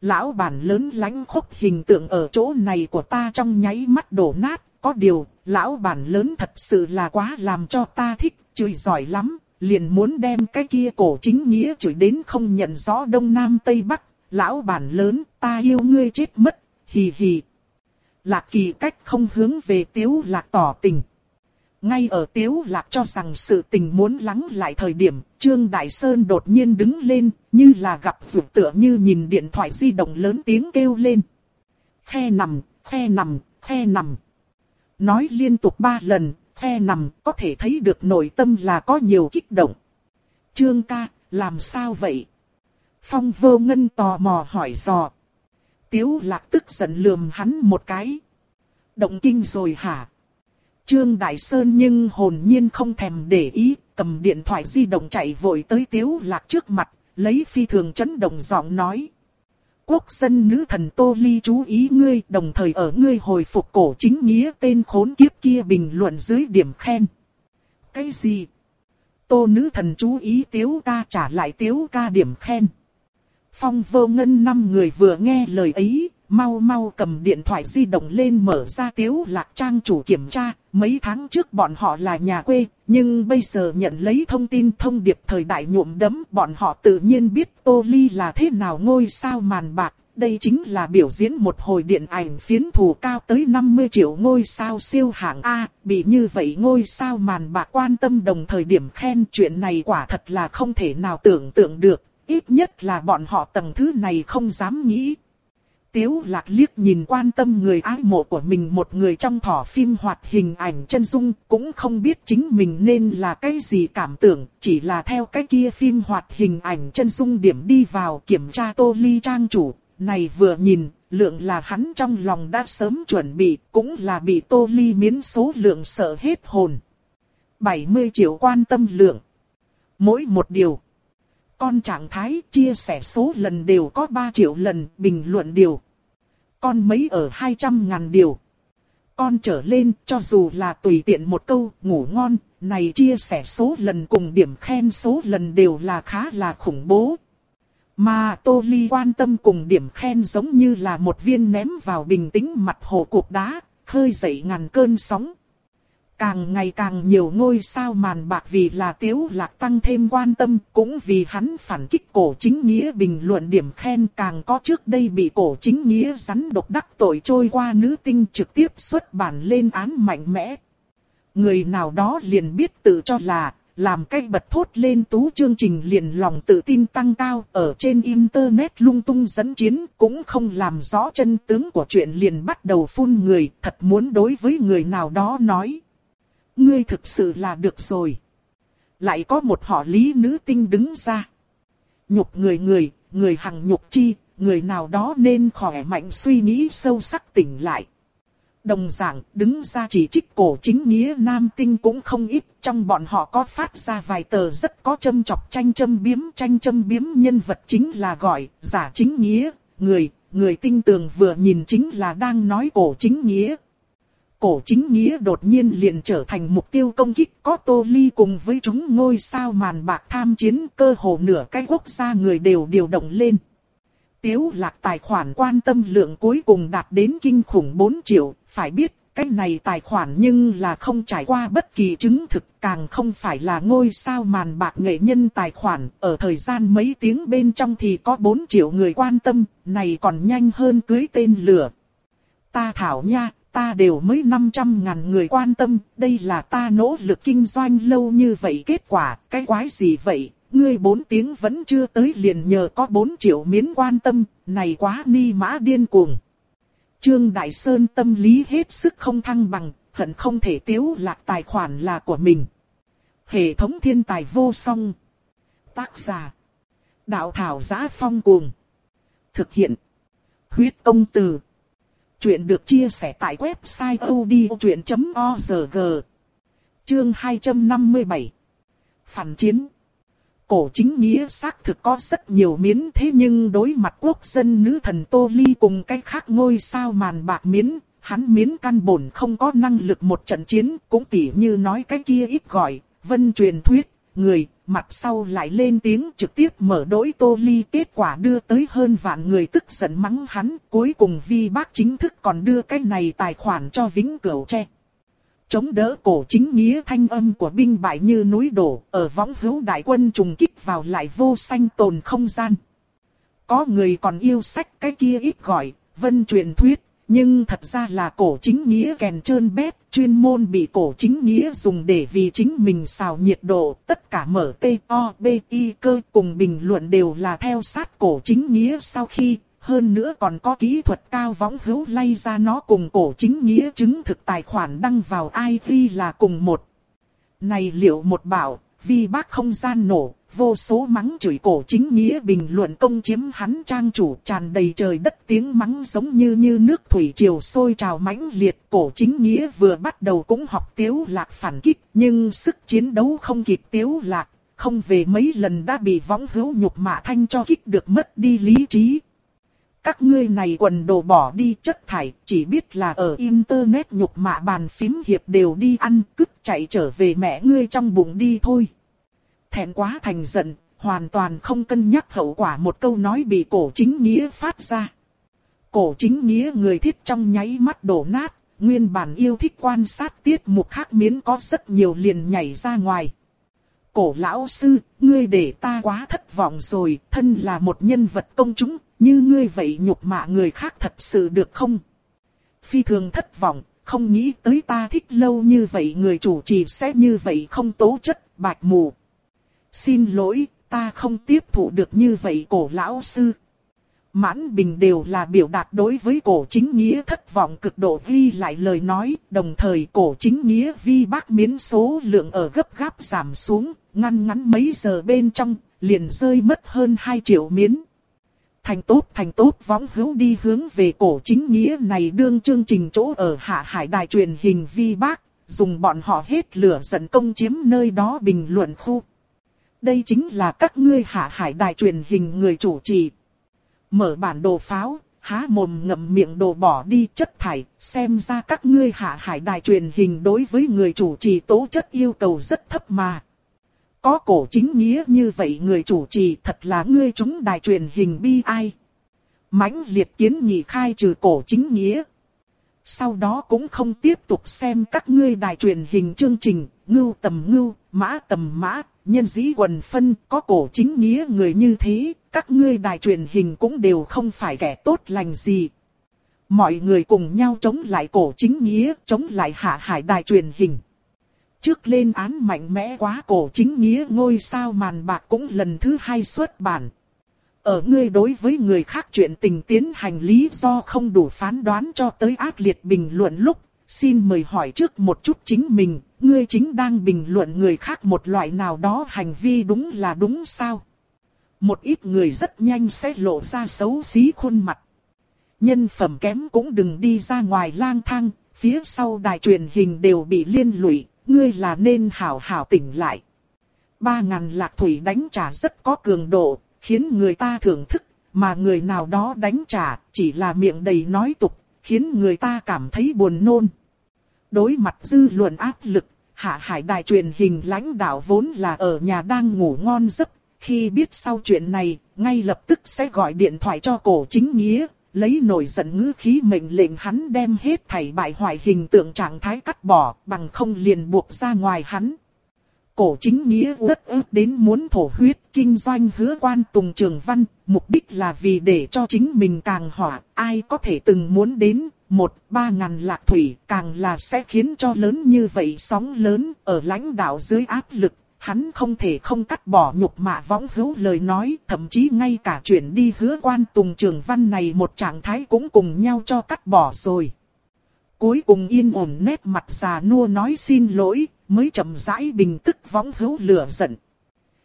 Lão bản lớn lánh khúc hình tượng ở chỗ này của ta trong nháy mắt đổ nát, có điều, lão bản lớn thật sự là quá làm cho ta thích, chửi giỏi lắm, liền muốn đem cái kia cổ chính nghĩa chửi đến không nhận rõ đông nam tây bắc, lão bản lớn, ta yêu ngươi chết mất, hì hì. Lạc kỳ cách không hướng về tiếu lạc tỏ tình. Ngay ở tiếu lạc cho rằng sự tình muốn lắng lại thời điểm, Trương Đại Sơn đột nhiên đứng lên, như là gặp rụt tựa như nhìn điện thoại di động lớn tiếng kêu lên. Khe nằm, khe nằm, khe nằm. Nói liên tục ba lần, khe nằm, có thể thấy được nội tâm là có nhiều kích động. Trương ca, làm sao vậy? Phong vô ngân tò mò hỏi dò. Tiếu lạc tức giận lườm hắn một cái. Động kinh rồi hả? Trương Đại Sơn nhưng hồn nhiên không thèm để ý, cầm điện thoại di động chạy vội tới Tiếu Lạc trước mặt, lấy phi thường chấn động giọng nói. Quốc dân nữ thần Tô Ly chú ý ngươi, đồng thời ở ngươi hồi phục cổ chính nghĩa tên khốn kiếp kia bình luận dưới điểm khen. Cái gì? Tô nữ thần chú ý Tiếu ca trả lại Tiếu ca điểm khen. Phong vô ngân năm người vừa nghe lời ấy, mau mau cầm điện thoại di động lên mở ra tiếu lạc trang chủ kiểm tra, mấy tháng trước bọn họ là nhà quê, nhưng bây giờ nhận lấy thông tin thông điệp thời đại nhuộm đấm bọn họ tự nhiên biết Tô Ly là thế nào ngôi sao màn bạc. Đây chính là biểu diễn một hồi điện ảnh phiến thù cao tới 50 triệu ngôi sao siêu hạng A, bị như vậy ngôi sao màn bạc quan tâm đồng thời điểm khen chuyện này quả thật là không thể nào tưởng tượng được, ít nhất là bọn họ tầng thứ này không dám nghĩ. Tiếu lạc liếc nhìn quan tâm người ái mộ của mình một người trong thỏ phim hoạt hình ảnh chân dung, cũng không biết chính mình nên là cái gì cảm tưởng, chỉ là theo cái kia phim hoạt hình ảnh chân dung điểm đi vào kiểm tra tô ly trang chủ, này vừa nhìn, lượng là hắn trong lòng đã sớm chuẩn bị, cũng là bị tô ly miến số lượng sợ hết hồn. 70 triệu quan tâm lượng. Mỗi một điều. Con trạng thái chia sẻ số lần đều có 3 triệu lần, bình luận điều. Con mấy ở 200 ngàn điều. Con trở lên, cho dù là tùy tiện một câu, ngủ ngon, này chia sẻ số lần cùng điểm khen số lần đều là khá là khủng bố. Mà Tô Ly quan tâm cùng điểm khen giống như là một viên ném vào bình tĩnh mặt hồ cục đá, khơi dậy ngàn cơn sóng. Càng ngày càng nhiều ngôi sao màn bạc vì là tiếu lạc tăng thêm quan tâm, cũng vì hắn phản kích cổ chính nghĩa bình luận điểm khen càng có trước đây bị cổ chính nghĩa rắn độc đắc tội trôi qua nữ tinh trực tiếp xuất bản lên án mạnh mẽ. Người nào đó liền biết tự cho là, làm cách bật thốt lên tú chương trình liền lòng tự tin tăng cao ở trên internet lung tung dẫn chiến cũng không làm rõ chân tướng của chuyện liền bắt đầu phun người thật muốn đối với người nào đó nói ngươi thực sự là được rồi. Lại có một họ lý nữ tinh đứng ra. Nhục người người, người hằng nhục chi, người nào đó nên khỏe mạnh suy nghĩ sâu sắc tỉnh lại. Đồng dạng, đứng ra chỉ trích cổ chính nghĩa nam tinh cũng không ít, trong bọn họ có phát ra vài tờ rất có châm chọc tranh châm biếm tranh châm biếm nhân vật chính là gọi, giả chính nghĩa, người, người tinh tường vừa nhìn chính là đang nói cổ chính nghĩa, cổ chính nghĩa đột nhiên liền trở thành mục tiêu công kích có tô ly cùng với chúng ngôi sao màn bạc tham chiến cơ hồ nửa cái quốc gia người đều điều động lên. Tiếu lạc tài khoản quan tâm lượng cuối cùng đạt đến kinh khủng 4 triệu, phải biết cái này tài khoản nhưng là không trải qua bất kỳ chứng thực càng không phải là ngôi sao màn bạc nghệ nhân tài khoản. Ở thời gian mấy tiếng bên trong thì có 4 triệu người quan tâm, này còn nhanh hơn cưới tên lửa. Ta thảo nha, ta đều mới 500 ngàn người quan tâm, đây là ta nỗ lực kinh doanh lâu như vậy kết quả, cái quái gì vậy, ngươi 4 tiếng vẫn chưa tới liền nhờ có 4 triệu miến quan tâm, này quá ni mã điên cuồng. Trương Đại Sơn tâm lý hết sức không thăng bằng, hận không thể tiếu lạc tài khoản là của mình. Hệ thống thiên tài vô song. Tác giả. Đạo thảo giá phong cuồng. Thực hiện. Huyết công từ. Chuyện được chia sẻ tại website odchuyện.org Chương 257 Phản chiến. Cổ chính nghĩa xác thực có rất nhiều miến thế nhưng đối mặt quốc dân nữ thần Tô Ly cùng cách khác ngôi sao màn bạc miến, hắn miến căn bổn không có năng lực một trận chiến, cũng tỉ như nói cái kia ít gọi, vân truyền thuyết, người, mặt sau lại lên tiếng trực tiếp mở đối tô ly kết quả đưa tới hơn vạn người tức giận mắng hắn, cuối cùng vi bác chính thức còn đưa cái này tài khoản cho vĩnh cửu che. Chống đỡ cổ chính nghĩa thanh âm của binh bại như núi đổ, ở võng hữu đại quân trùng kích vào lại vô sanh tồn không gian. Có người còn yêu sách cái kia ít gọi, vân truyền thuyết, nhưng thật ra là cổ chính nghĩa kèn trơn bét, chuyên môn bị cổ chính nghĩa dùng để vì chính mình xào nhiệt độ, tất cả mở T, O, B, I cơ cùng bình luận đều là theo sát cổ chính nghĩa sau khi, hơn nữa còn có kỹ thuật cao võng hữu lay ra nó cùng cổ chính nghĩa chứng thực tài khoản đăng vào IP là cùng một. Này liệu một bảo, vì bác không gian nổ, vô số mắng chửi cổ chính nghĩa bình luận công chiếm hắn trang chủ tràn đầy trời đất tiếng mắng giống như như nước thủy triều sôi trào mãnh liệt. Cổ chính nghĩa vừa bắt đầu cũng học tiếu lạc phản kích, nhưng sức chiến đấu không kịp tiếu lạc, không về mấy lần đã bị võng hữu nhục mạ thanh cho kích được mất đi lý trí. Các ngươi này quần đồ bỏ đi chất thải, chỉ biết là ở internet nhục mạ bàn phím hiệp đều đi ăn, cứt chạy trở về mẹ ngươi trong bụng đi thôi thẹn quá thành giận, hoàn toàn không cân nhắc hậu quả một câu nói bị cổ chính nghĩa phát ra. Cổ chính nghĩa người thiết trong nháy mắt đổ nát, nguyên bản yêu thích quan sát tiết mục khác miến có rất nhiều liền nhảy ra ngoài. Cổ lão sư, ngươi để ta quá thất vọng rồi, thân là một nhân vật công chúng, như ngươi vậy nhục mạ người khác thật sự được không? Phi thường thất vọng, không nghĩ tới ta thích lâu như vậy người chủ trì sẽ như vậy không tố chất, bạch mù. Xin lỗi, ta không tiếp thụ được như vậy cổ lão sư. Mãn bình đều là biểu đạt đối với cổ chính nghĩa thất vọng cực độ ghi lại lời nói, đồng thời cổ chính nghĩa vi bác miến số lượng ở gấp gáp giảm xuống, ngăn ngắn mấy giờ bên trong, liền rơi mất hơn 2 triệu miến. Thành tốt thành tốt võng hữu đi hướng về cổ chính nghĩa này đương chương trình chỗ ở hạ hải đài truyền hình vi bác, dùng bọn họ hết lửa giận công chiếm nơi đó bình luận khu. Đây chính là các ngươi hạ hải đài truyền hình người chủ trì. Mở bản đồ pháo, há mồm ngậm miệng đồ bỏ đi chất thải, xem ra các ngươi hạ hải đài truyền hình đối với người chủ trì tố chất yêu cầu rất thấp mà. Có cổ chính nghĩa như vậy người chủ trì thật là ngươi chúng đài truyền hình bi ai. mãnh liệt kiến nghị khai trừ cổ chính nghĩa. Sau đó cũng không tiếp tục xem các ngươi đài truyền hình chương trình, ngưu tầm ngưu, mã tầm mã, nhân dĩ quần phân, có cổ chính nghĩa người như thế, các ngươi đài truyền hình cũng đều không phải kẻ tốt lành gì. Mọi người cùng nhau chống lại cổ chính nghĩa, chống lại hạ hải đài truyền hình. Trước lên án mạnh mẽ quá cổ chính nghĩa ngôi sao màn bạc cũng lần thứ hai xuất bản. Ở ngươi đối với người khác chuyện tình tiến hành lý do không đủ phán đoán cho tới ác liệt bình luận lúc, xin mời hỏi trước một chút chính mình, ngươi chính đang bình luận người khác một loại nào đó hành vi đúng là đúng sao? Một ít người rất nhanh sẽ lộ ra xấu xí khuôn mặt. Nhân phẩm kém cũng đừng đi ra ngoài lang thang, phía sau đài truyền hình đều bị liên lụy, ngươi là nên hảo hảo tỉnh lại. Ba ngàn lạc thủy đánh trả rất có cường độ, khiến người ta thưởng thức, mà người nào đó đánh trả chỉ là miệng đầy nói tục, khiến người ta cảm thấy buồn nôn. Đối mặt dư luận áp lực, Hạ Hải đài truyền hình lãnh đạo vốn là ở nhà đang ngủ ngon giấc. Khi biết sau chuyện này, ngay lập tức sẽ gọi điện thoại cho cổ chính nghĩa, lấy nổi giận ngữ khí mệnh lệnh hắn đem hết thảy bại hoại hình tượng trạng thái cắt bỏ, bằng không liền buộc ra ngoài hắn. Cổ chính nghĩa rất ước đến muốn thổ huyết kinh doanh hứa quan tùng trường văn, mục đích là vì để cho chính mình càng hỏa, ai có thể từng muốn đến, một, ba ngàn lạc thủy, càng là sẽ khiến cho lớn như vậy sóng lớn, ở lãnh đạo dưới áp lực, hắn không thể không cắt bỏ nhục mạ võng hữu lời nói, thậm chí ngay cả chuyển đi hứa quan tùng trường văn này một trạng thái cũng cùng nhau cho cắt bỏ rồi. Cuối cùng yên ổn nét mặt già nua nói xin lỗi, mới chậm rãi bình tức võng hữu lửa giận.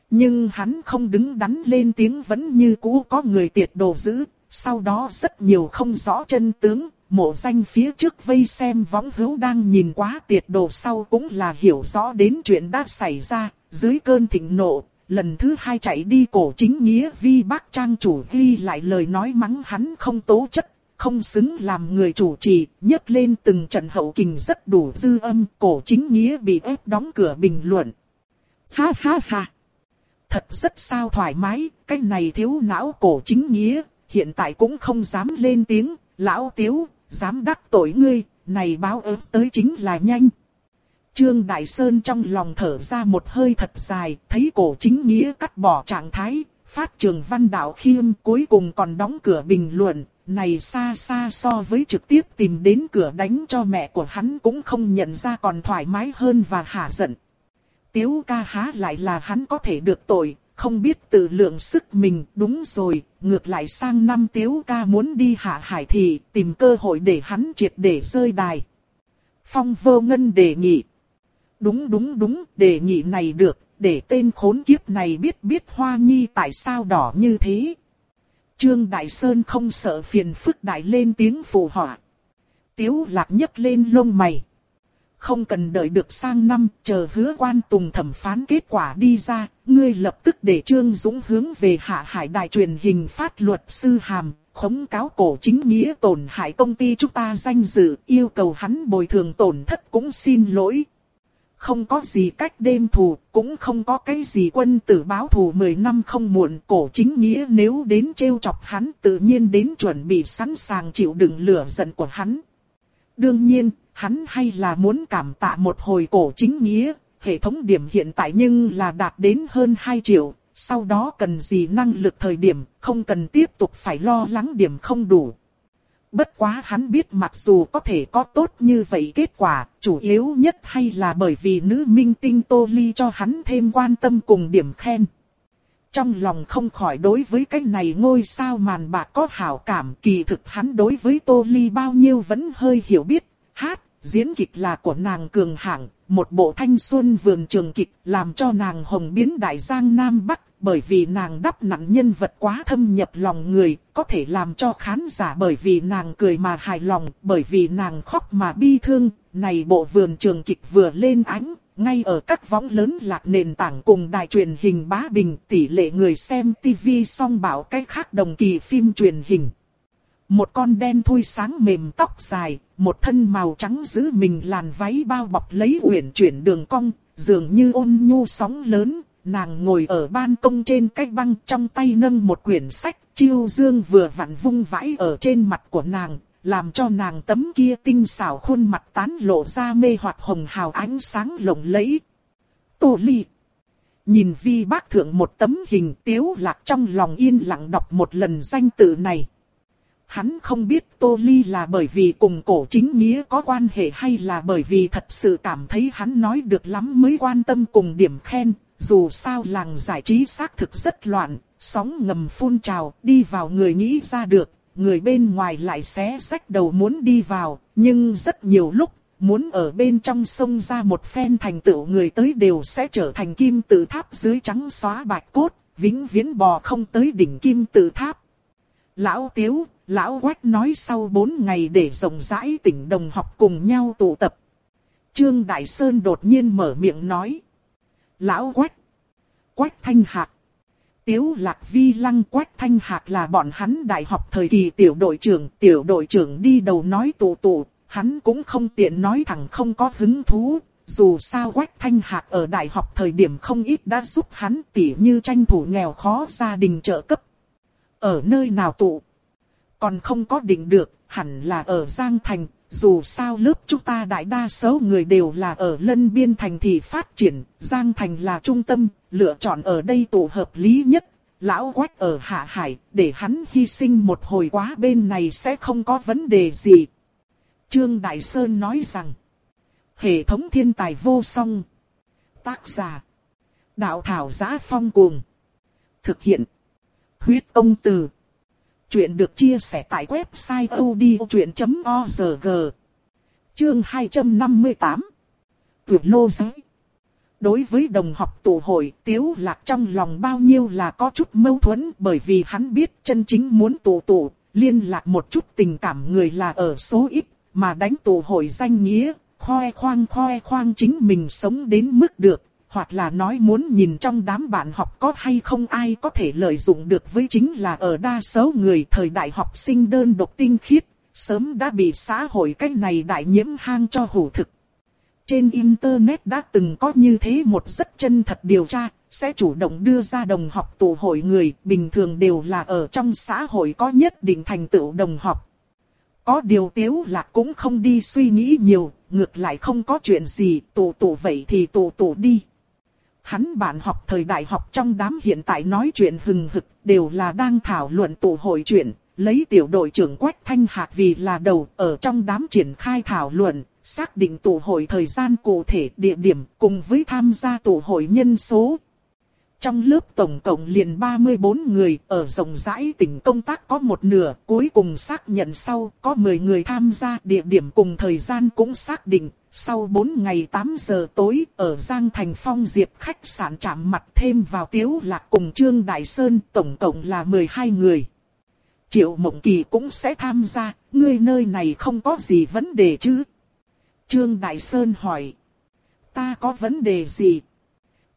Nhưng hắn không đứng đắn lên tiếng vẫn như cũ có người tiệt đồ giữ, sau đó rất nhiều không rõ chân tướng, mộ danh phía trước vây xem võng hữu đang nhìn quá tiệt đồ sau cũng là hiểu rõ đến chuyện đã xảy ra, dưới cơn thịnh nộ, lần thứ hai chạy đi cổ chính nghĩa vi bác trang chủ ghi lại lời nói mắng hắn không tố chất, không xứng làm người chủ trì, nhấc lên từng trận hậu kình rất đủ dư âm, cổ chính nghĩa bị ép đóng cửa bình luận. Ha ha ha! thật rất sao thoải mái, cái này thiếu não cổ chính nghĩa, hiện tại cũng không dám lên tiếng, lão tiếu, dám đắc tội ngươi, này báo ớt tới chính là nhanh. Trương Đại Sơn trong lòng thở ra một hơi thật dài, thấy cổ chính nghĩa cắt bỏ trạng thái, phát trường văn đạo khiêm cuối cùng còn đóng cửa bình luận, này xa xa so với trực tiếp tìm đến cửa đánh cho mẹ của hắn cũng không nhận ra còn thoải mái hơn và hả giận. Tiếu ca há lại là hắn có thể được tội, không biết tự lượng sức mình, đúng rồi, ngược lại sang năm Tiếu ca muốn đi hạ hải thì tìm cơ hội để hắn triệt để rơi đài. Phong vô ngân đề nghị. Đúng đúng đúng, đề nghị này được, để tên khốn kiếp này biết biết Hoa Nhi tại sao đỏ như thế. Trương Đại Sơn không sợ phiền phức đại lên tiếng phù họa. Tiếu lạc nhấc lên lông mày. Không cần đợi được sang năm, chờ hứa quan tùng thẩm phán kết quả đi ra, ngươi lập tức để Trương Dũng hướng về hạ hải đài truyền hình phát luật sư hàm, khống cáo cổ chính nghĩa tổn hại công ty chúng ta danh dự, yêu cầu hắn bồi thường tổn thất cũng xin lỗi. Không có gì cách đêm thù, cũng không có cái gì quân tử báo thù 10 năm không muộn. Cổ chính nghĩa nếu đến trêu chọc hắn tự nhiên đến chuẩn bị sẵn sàng chịu đựng lửa giận của hắn. Đương nhiên, hắn hay là muốn cảm tạ một hồi cổ chính nghĩa, hệ thống điểm hiện tại nhưng là đạt đến hơn 2 triệu, sau đó cần gì năng lực thời điểm, không cần tiếp tục phải lo lắng điểm không đủ. Bất quá hắn biết mặc dù có thể có tốt như vậy kết quả, chủ yếu nhất hay là bởi vì nữ minh tinh Tô Ly cho hắn thêm quan tâm cùng điểm khen. Trong lòng không khỏi đối với cái này ngôi sao màn bạc có hảo cảm kỳ thực hắn đối với Tô Ly bao nhiêu vẫn hơi hiểu biết, hát, diễn kịch là của nàng cường hạng, một bộ thanh xuân vườn trường kịch làm cho nàng hồng biến đại giang Nam Bắc, bởi vì nàng đắp nặng nhân vật quá thâm nhập lòng người, có thể làm cho khán giả bởi vì nàng cười mà hài lòng, bởi vì nàng khóc mà bi thương, này bộ vườn trường kịch vừa lên ánh, ngay ở các võng lớn lạc nền tảng cùng đài truyền hình bá bình tỷ lệ người xem TV song bảo cách khác đồng kỳ phim truyền hình. Một con đen thui sáng mềm tóc dài, một thân màu trắng giữ mình làn váy bao bọc lấy uyển chuyển đường cong, dường như ôn nhu sóng lớn, nàng ngồi ở ban công trên cái băng trong tay nâng một quyển sách, chiêu dương vừa vặn vung vãi ở trên mặt của nàng, làm cho nàng tấm kia tinh xảo khuôn mặt tán lộ ra mê hoặc hồng hào ánh sáng lộng lẫy. Tô ly. Nhìn vi bác thượng một tấm hình tiếu lạc trong lòng yên lặng đọc một lần danh tự này. Hắn không biết Tô Ly là bởi vì cùng cổ chính nghĩa có quan hệ hay là bởi vì thật sự cảm thấy hắn nói được lắm mới quan tâm cùng điểm khen. Dù sao làng giải trí xác thực rất loạn, sóng ngầm phun trào, đi vào người nghĩ ra được, người bên ngoài lại xé sách đầu muốn đi vào, nhưng rất nhiều lúc, muốn ở bên trong sông ra một phen thành tựu người tới đều sẽ trở thành kim tự tháp dưới trắng xóa bạch cốt, vĩnh viễn bò không tới đỉnh kim tự tháp. Lão Tiếu, Lão Quách nói sau 4 ngày để rộng rãi tỉnh đồng học cùng nhau tụ tập. Trương Đại Sơn đột nhiên mở miệng nói. Lão Quách. Quách Thanh Hạc. Tiếu Lạc Vi Lăng Quách Thanh Hạc là bọn hắn đại học thời kỳ tiểu đội trưởng. Tiểu đội trưởng đi đầu nói tụ tụ. Hắn cũng không tiện nói thẳng không có hứng thú. Dù sao Quách Thanh Hạc ở đại học thời điểm không ít đã giúp hắn tỉ như tranh thủ nghèo khó gia đình trợ cấp. Ở nơi nào tụ? Còn không có định được, hẳn là ở Giang Thành, dù sao lớp chúng ta đại đa số người đều là ở lân biên thành thì phát triển, Giang Thành là trung tâm, lựa chọn ở đây tụ hợp lý nhất. Lão quách ở Hạ Hải, để hắn hy sinh một hồi quá bên này sẽ không có vấn đề gì. Trương Đại Sơn nói rằng, hệ thống thiên tài vô song. Tác giả, đạo thảo giá phong cuồng. Thực hiện, huyết công từ. Chuyện được chia sẻ tại website odchuyện.org Chương 258 Tuyệt lô giới. Đối với đồng học tụ hội, Tiếu Lạc trong lòng bao nhiêu là có chút mâu thuẫn bởi vì hắn biết chân chính muốn tụ tụ, liên lạc một chút tình cảm người là ở số ít, mà đánh tụ hội danh nghĩa, khoe khoang khoe khoang chính mình sống đến mức được, hoặc là nói muốn nhìn trong đám bạn học có hay không ai có thể lợi dụng được với chính là ở đa số người thời đại học sinh đơn độc tinh khiết, sớm đã bị xã hội cách này đại nhiễm hang cho hủ thực. Trên Internet đã từng có như thế một rất chân thật điều tra, sẽ chủ động đưa ra đồng học tụ hội người, bình thường đều là ở trong xã hội có nhất định thành tựu đồng học. Có điều tiếu là cũng không đi suy nghĩ nhiều, ngược lại không có chuyện gì, tụ tụ vậy thì tụ tụ đi. Hắn bạn học thời đại học trong đám hiện tại nói chuyện hừng hực, đều là đang thảo luận tụ hội chuyện, lấy tiểu đội trưởng Quách Thanh Hạc vì là đầu, ở trong đám triển khai thảo luận, xác định tụ hội thời gian cụ thể địa điểm cùng với tham gia tụ hội nhân số. Trong lớp tổng cộng liền 34 người, ở rộng rãi tỉnh công tác có một nửa, cuối cùng xác nhận sau có 10 người tham gia địa điểm cùng thời gian cũng xác định. Sau 4 ngày 8 giờ tối, ở Giang Thành Phong Diệp khách sạn chạm mặt thêm vào Tiếu Lạc cùng Trương Đại Sơn, tổng cộng là 12 người. Triệu Mộng Kỳ cũng sẽ tham gia, ngươi nơi này không có gì vấn đề chứ? Trương Đại Sơn hỏi. Ta có vấn đề gì?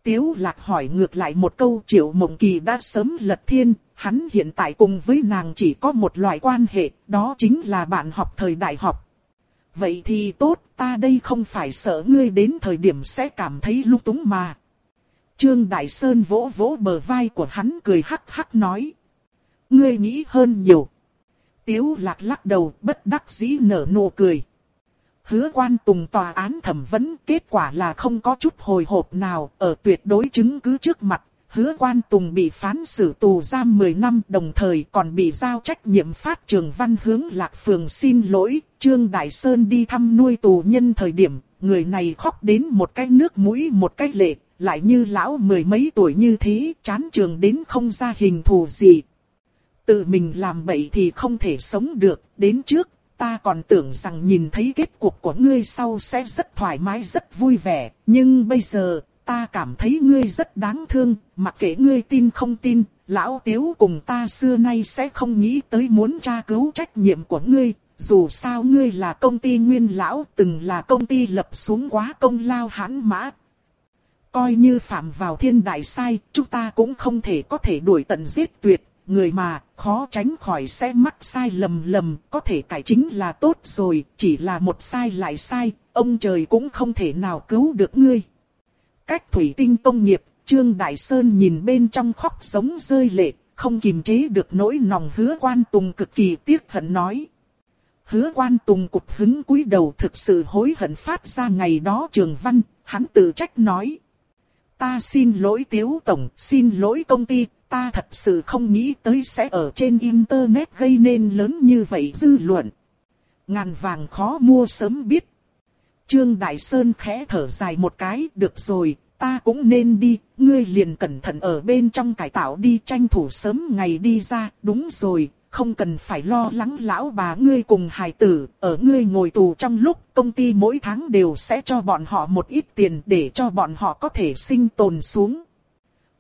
Tiếu Lạc hỏi ngược lại một câu Triệu Mộng Kỳ đã sớm lật thiên, hắn hiện tại cùng với nàng chỉ có một loại quan hệ, đó chính là bạn học thời đại học. Vậy thì tốt, ta đây không phải sợ ngươi đến thời điểm sẽ cảm thấy lúc túng mà. Trương Đại Sơn vỗ vỗ bờ vai của hắn cười hắc hắc nói. Ngươi nghĩ hơn nhiều. Tiếu lạc lắc đầu bất đắc dĩ nở nụ cười. Hứa quan tùng tòa án thẩm vấn kết quả là không có chút hồi hộp nào ở tuyệt đối chứng cứ trước mặt. Hứa quan tùng bị phán xử tù giam 10 năm đồng thời còn bị giao trách nhiệm phát trường văn hướng lạc phường xin lỗi. Trương Đại Sơn đi thăm nuôi tù nhân thời điểm, người này khóc đến một cái nước mũi một cái lệ, lại như lão mười mấy tuổi như thế, chán trường đến không ra hình thù gì. Tự mình làm bậy thì không thể sống được, đến trước ta còn tưởng rằng nhìn thấy kết cục của ngươi sau sẽ rất thoải mái rất vui vẻ, nhưng bây giờ, ta cảm thấy ngươi rất đáng thương, mặc kệ ngươi tin không tin, lão tiếu cùng ta xưa nay sẽ không nghĩ tới muốn tra cứu trách nhiệm của ngươi, dù sao ngươi là công ty nguyên lão từng là công ty lập xuống quá công lao hãn mã. Coi như phạm vào thiên đại sai, chúng ta cũng không thể có thể đuổi tận giết tuyệt, người mà, khó tránh khỏi sẽ mắc sai lầm lầm, có thể cải chính là tốt rồi, chỉ là một sai lại sai, ông trời cũng không thể nào cứu được ngươi. Cách thủy tinh công nghiệp, Trương Đại Sơn nhìn bên trong khóc sống rơi lệ, không kiềm chế được nỗi lòng hứa quan tùng cực kỳ tiếc hận nói. Hứa quan tùng cục hứng cúi đầu thực sự hối hận phát ra ngày đó trường văn, hắn tự trách nói. Ta xin lỗi tiếu tổng, xin lỗi công ty, ta thật sự không nghĩ tới sẽ ở trên internet gây nên lớn như vậy dư luận. Ngàn vàng khó mua sớm biết. Trương Đại Sơn khẽ thở dài một cái, được rồi, ta cũng nên đi, ngươi liền cẩn thận ở bên trong cải tạo đi tranh thủ sớm ngày đi ra, đúng rồi, không cần phải lo lắng lão bà ngươi cùng hài tử, ở ngươi ngồi tù trong lúc công ty mỗi tháng đều sẽ cho bọn họ một ít tiền để cho bọn họ có thể sinh tồn xuống.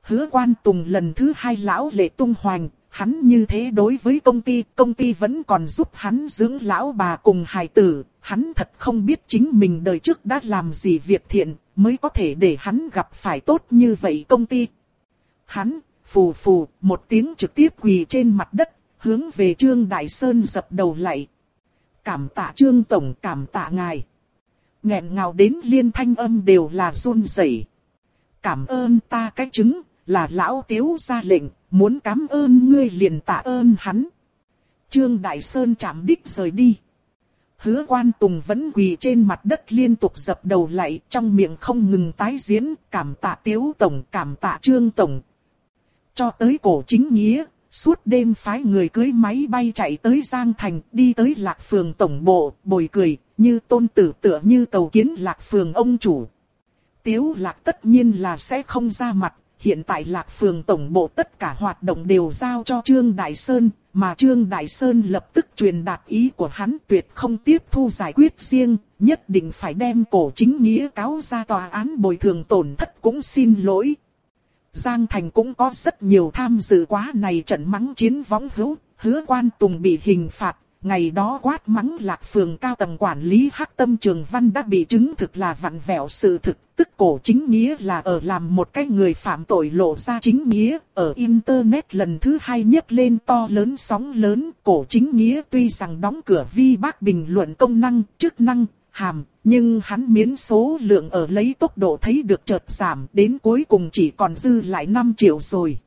Hứa quan tùng lần thứ hai lão lệ tung hoành, hắn như thế đối với công ty, công ty vẫn còn giúp hắn dưỡng lão bà cùng hài tử, hắn thật không biết chính mình đời trước đã làm gì việc thiện, mới có thể để hắn gặp phải tốt như vậy công ty. Hắn, phù phù, một tiếng trực tiếp quỳ trên mặt đất, hướng về Trương Đại Sơn dập đầu lại. Cảm tạ Trương Tổng, cảm tạ ngài. nghẹn ngào đến liên thanh âm đều là run rẩy. Cảm ơn ta cái chứng, là lão tiếu ra lệnh, muốn cảm ơn ngươi liền tạ ơn hắn. Trương Đại Sơn chạm đích rời đi. Hứa quan tùng vẫn quỳ trên mặt đất liên tục dập đầu lại trong miệng không ngừng tái diễn cảm tạ tiếu tổng cảm tạ trương tổng. Cho tới cổ chính nghĩa, suốt đêm phái người cưới máy bay chạy tới Giang Thành đi tới lạc phường tổng bộ, bồi cười, như tôn tử tựa như cầu kiến lạc phường ông chủ. Tiếu lạc tất nhiên là sẽ không ra mặt, hiện tại lạc phường tổng bộ tất cả hoạt động đều giao cho Trương Đại Sơn, mà Trương Đại Sơn lập tức truyền đạt ý của hắn tuyệt không tiếp thu giải quyết riêng, nhất định phải đem cổ chính nghĩa cáo ra tòa án bồi thường tổn thất cũng xin lỗi. Giang Thành cũng có rất nhiều tham dự quá này trận mắng chiến võng hữu, hứa quan tùng bị hình phạt, Ngày đó quát mắng lạc phường cao tầng quản lý hắc tâm trường văn đã bị chứng thực là vặn vẹo sự thực, tức cổ chính nghĩa là ở làm một cái người phạm tội lộ ra chính nghĩa, ở Internet lần thứ hai nhấc lên to lớn sóng lớn, cổ chính nghĩa tuy rằng đóng cửa vi bác bình luận công năng, chức năng, hàm, Nhưng hắn miễn số lượng ở lấy tốc độ thấy được chợt giảm đến cuối cùng chỉ còn dư lại 5 triệu rồi.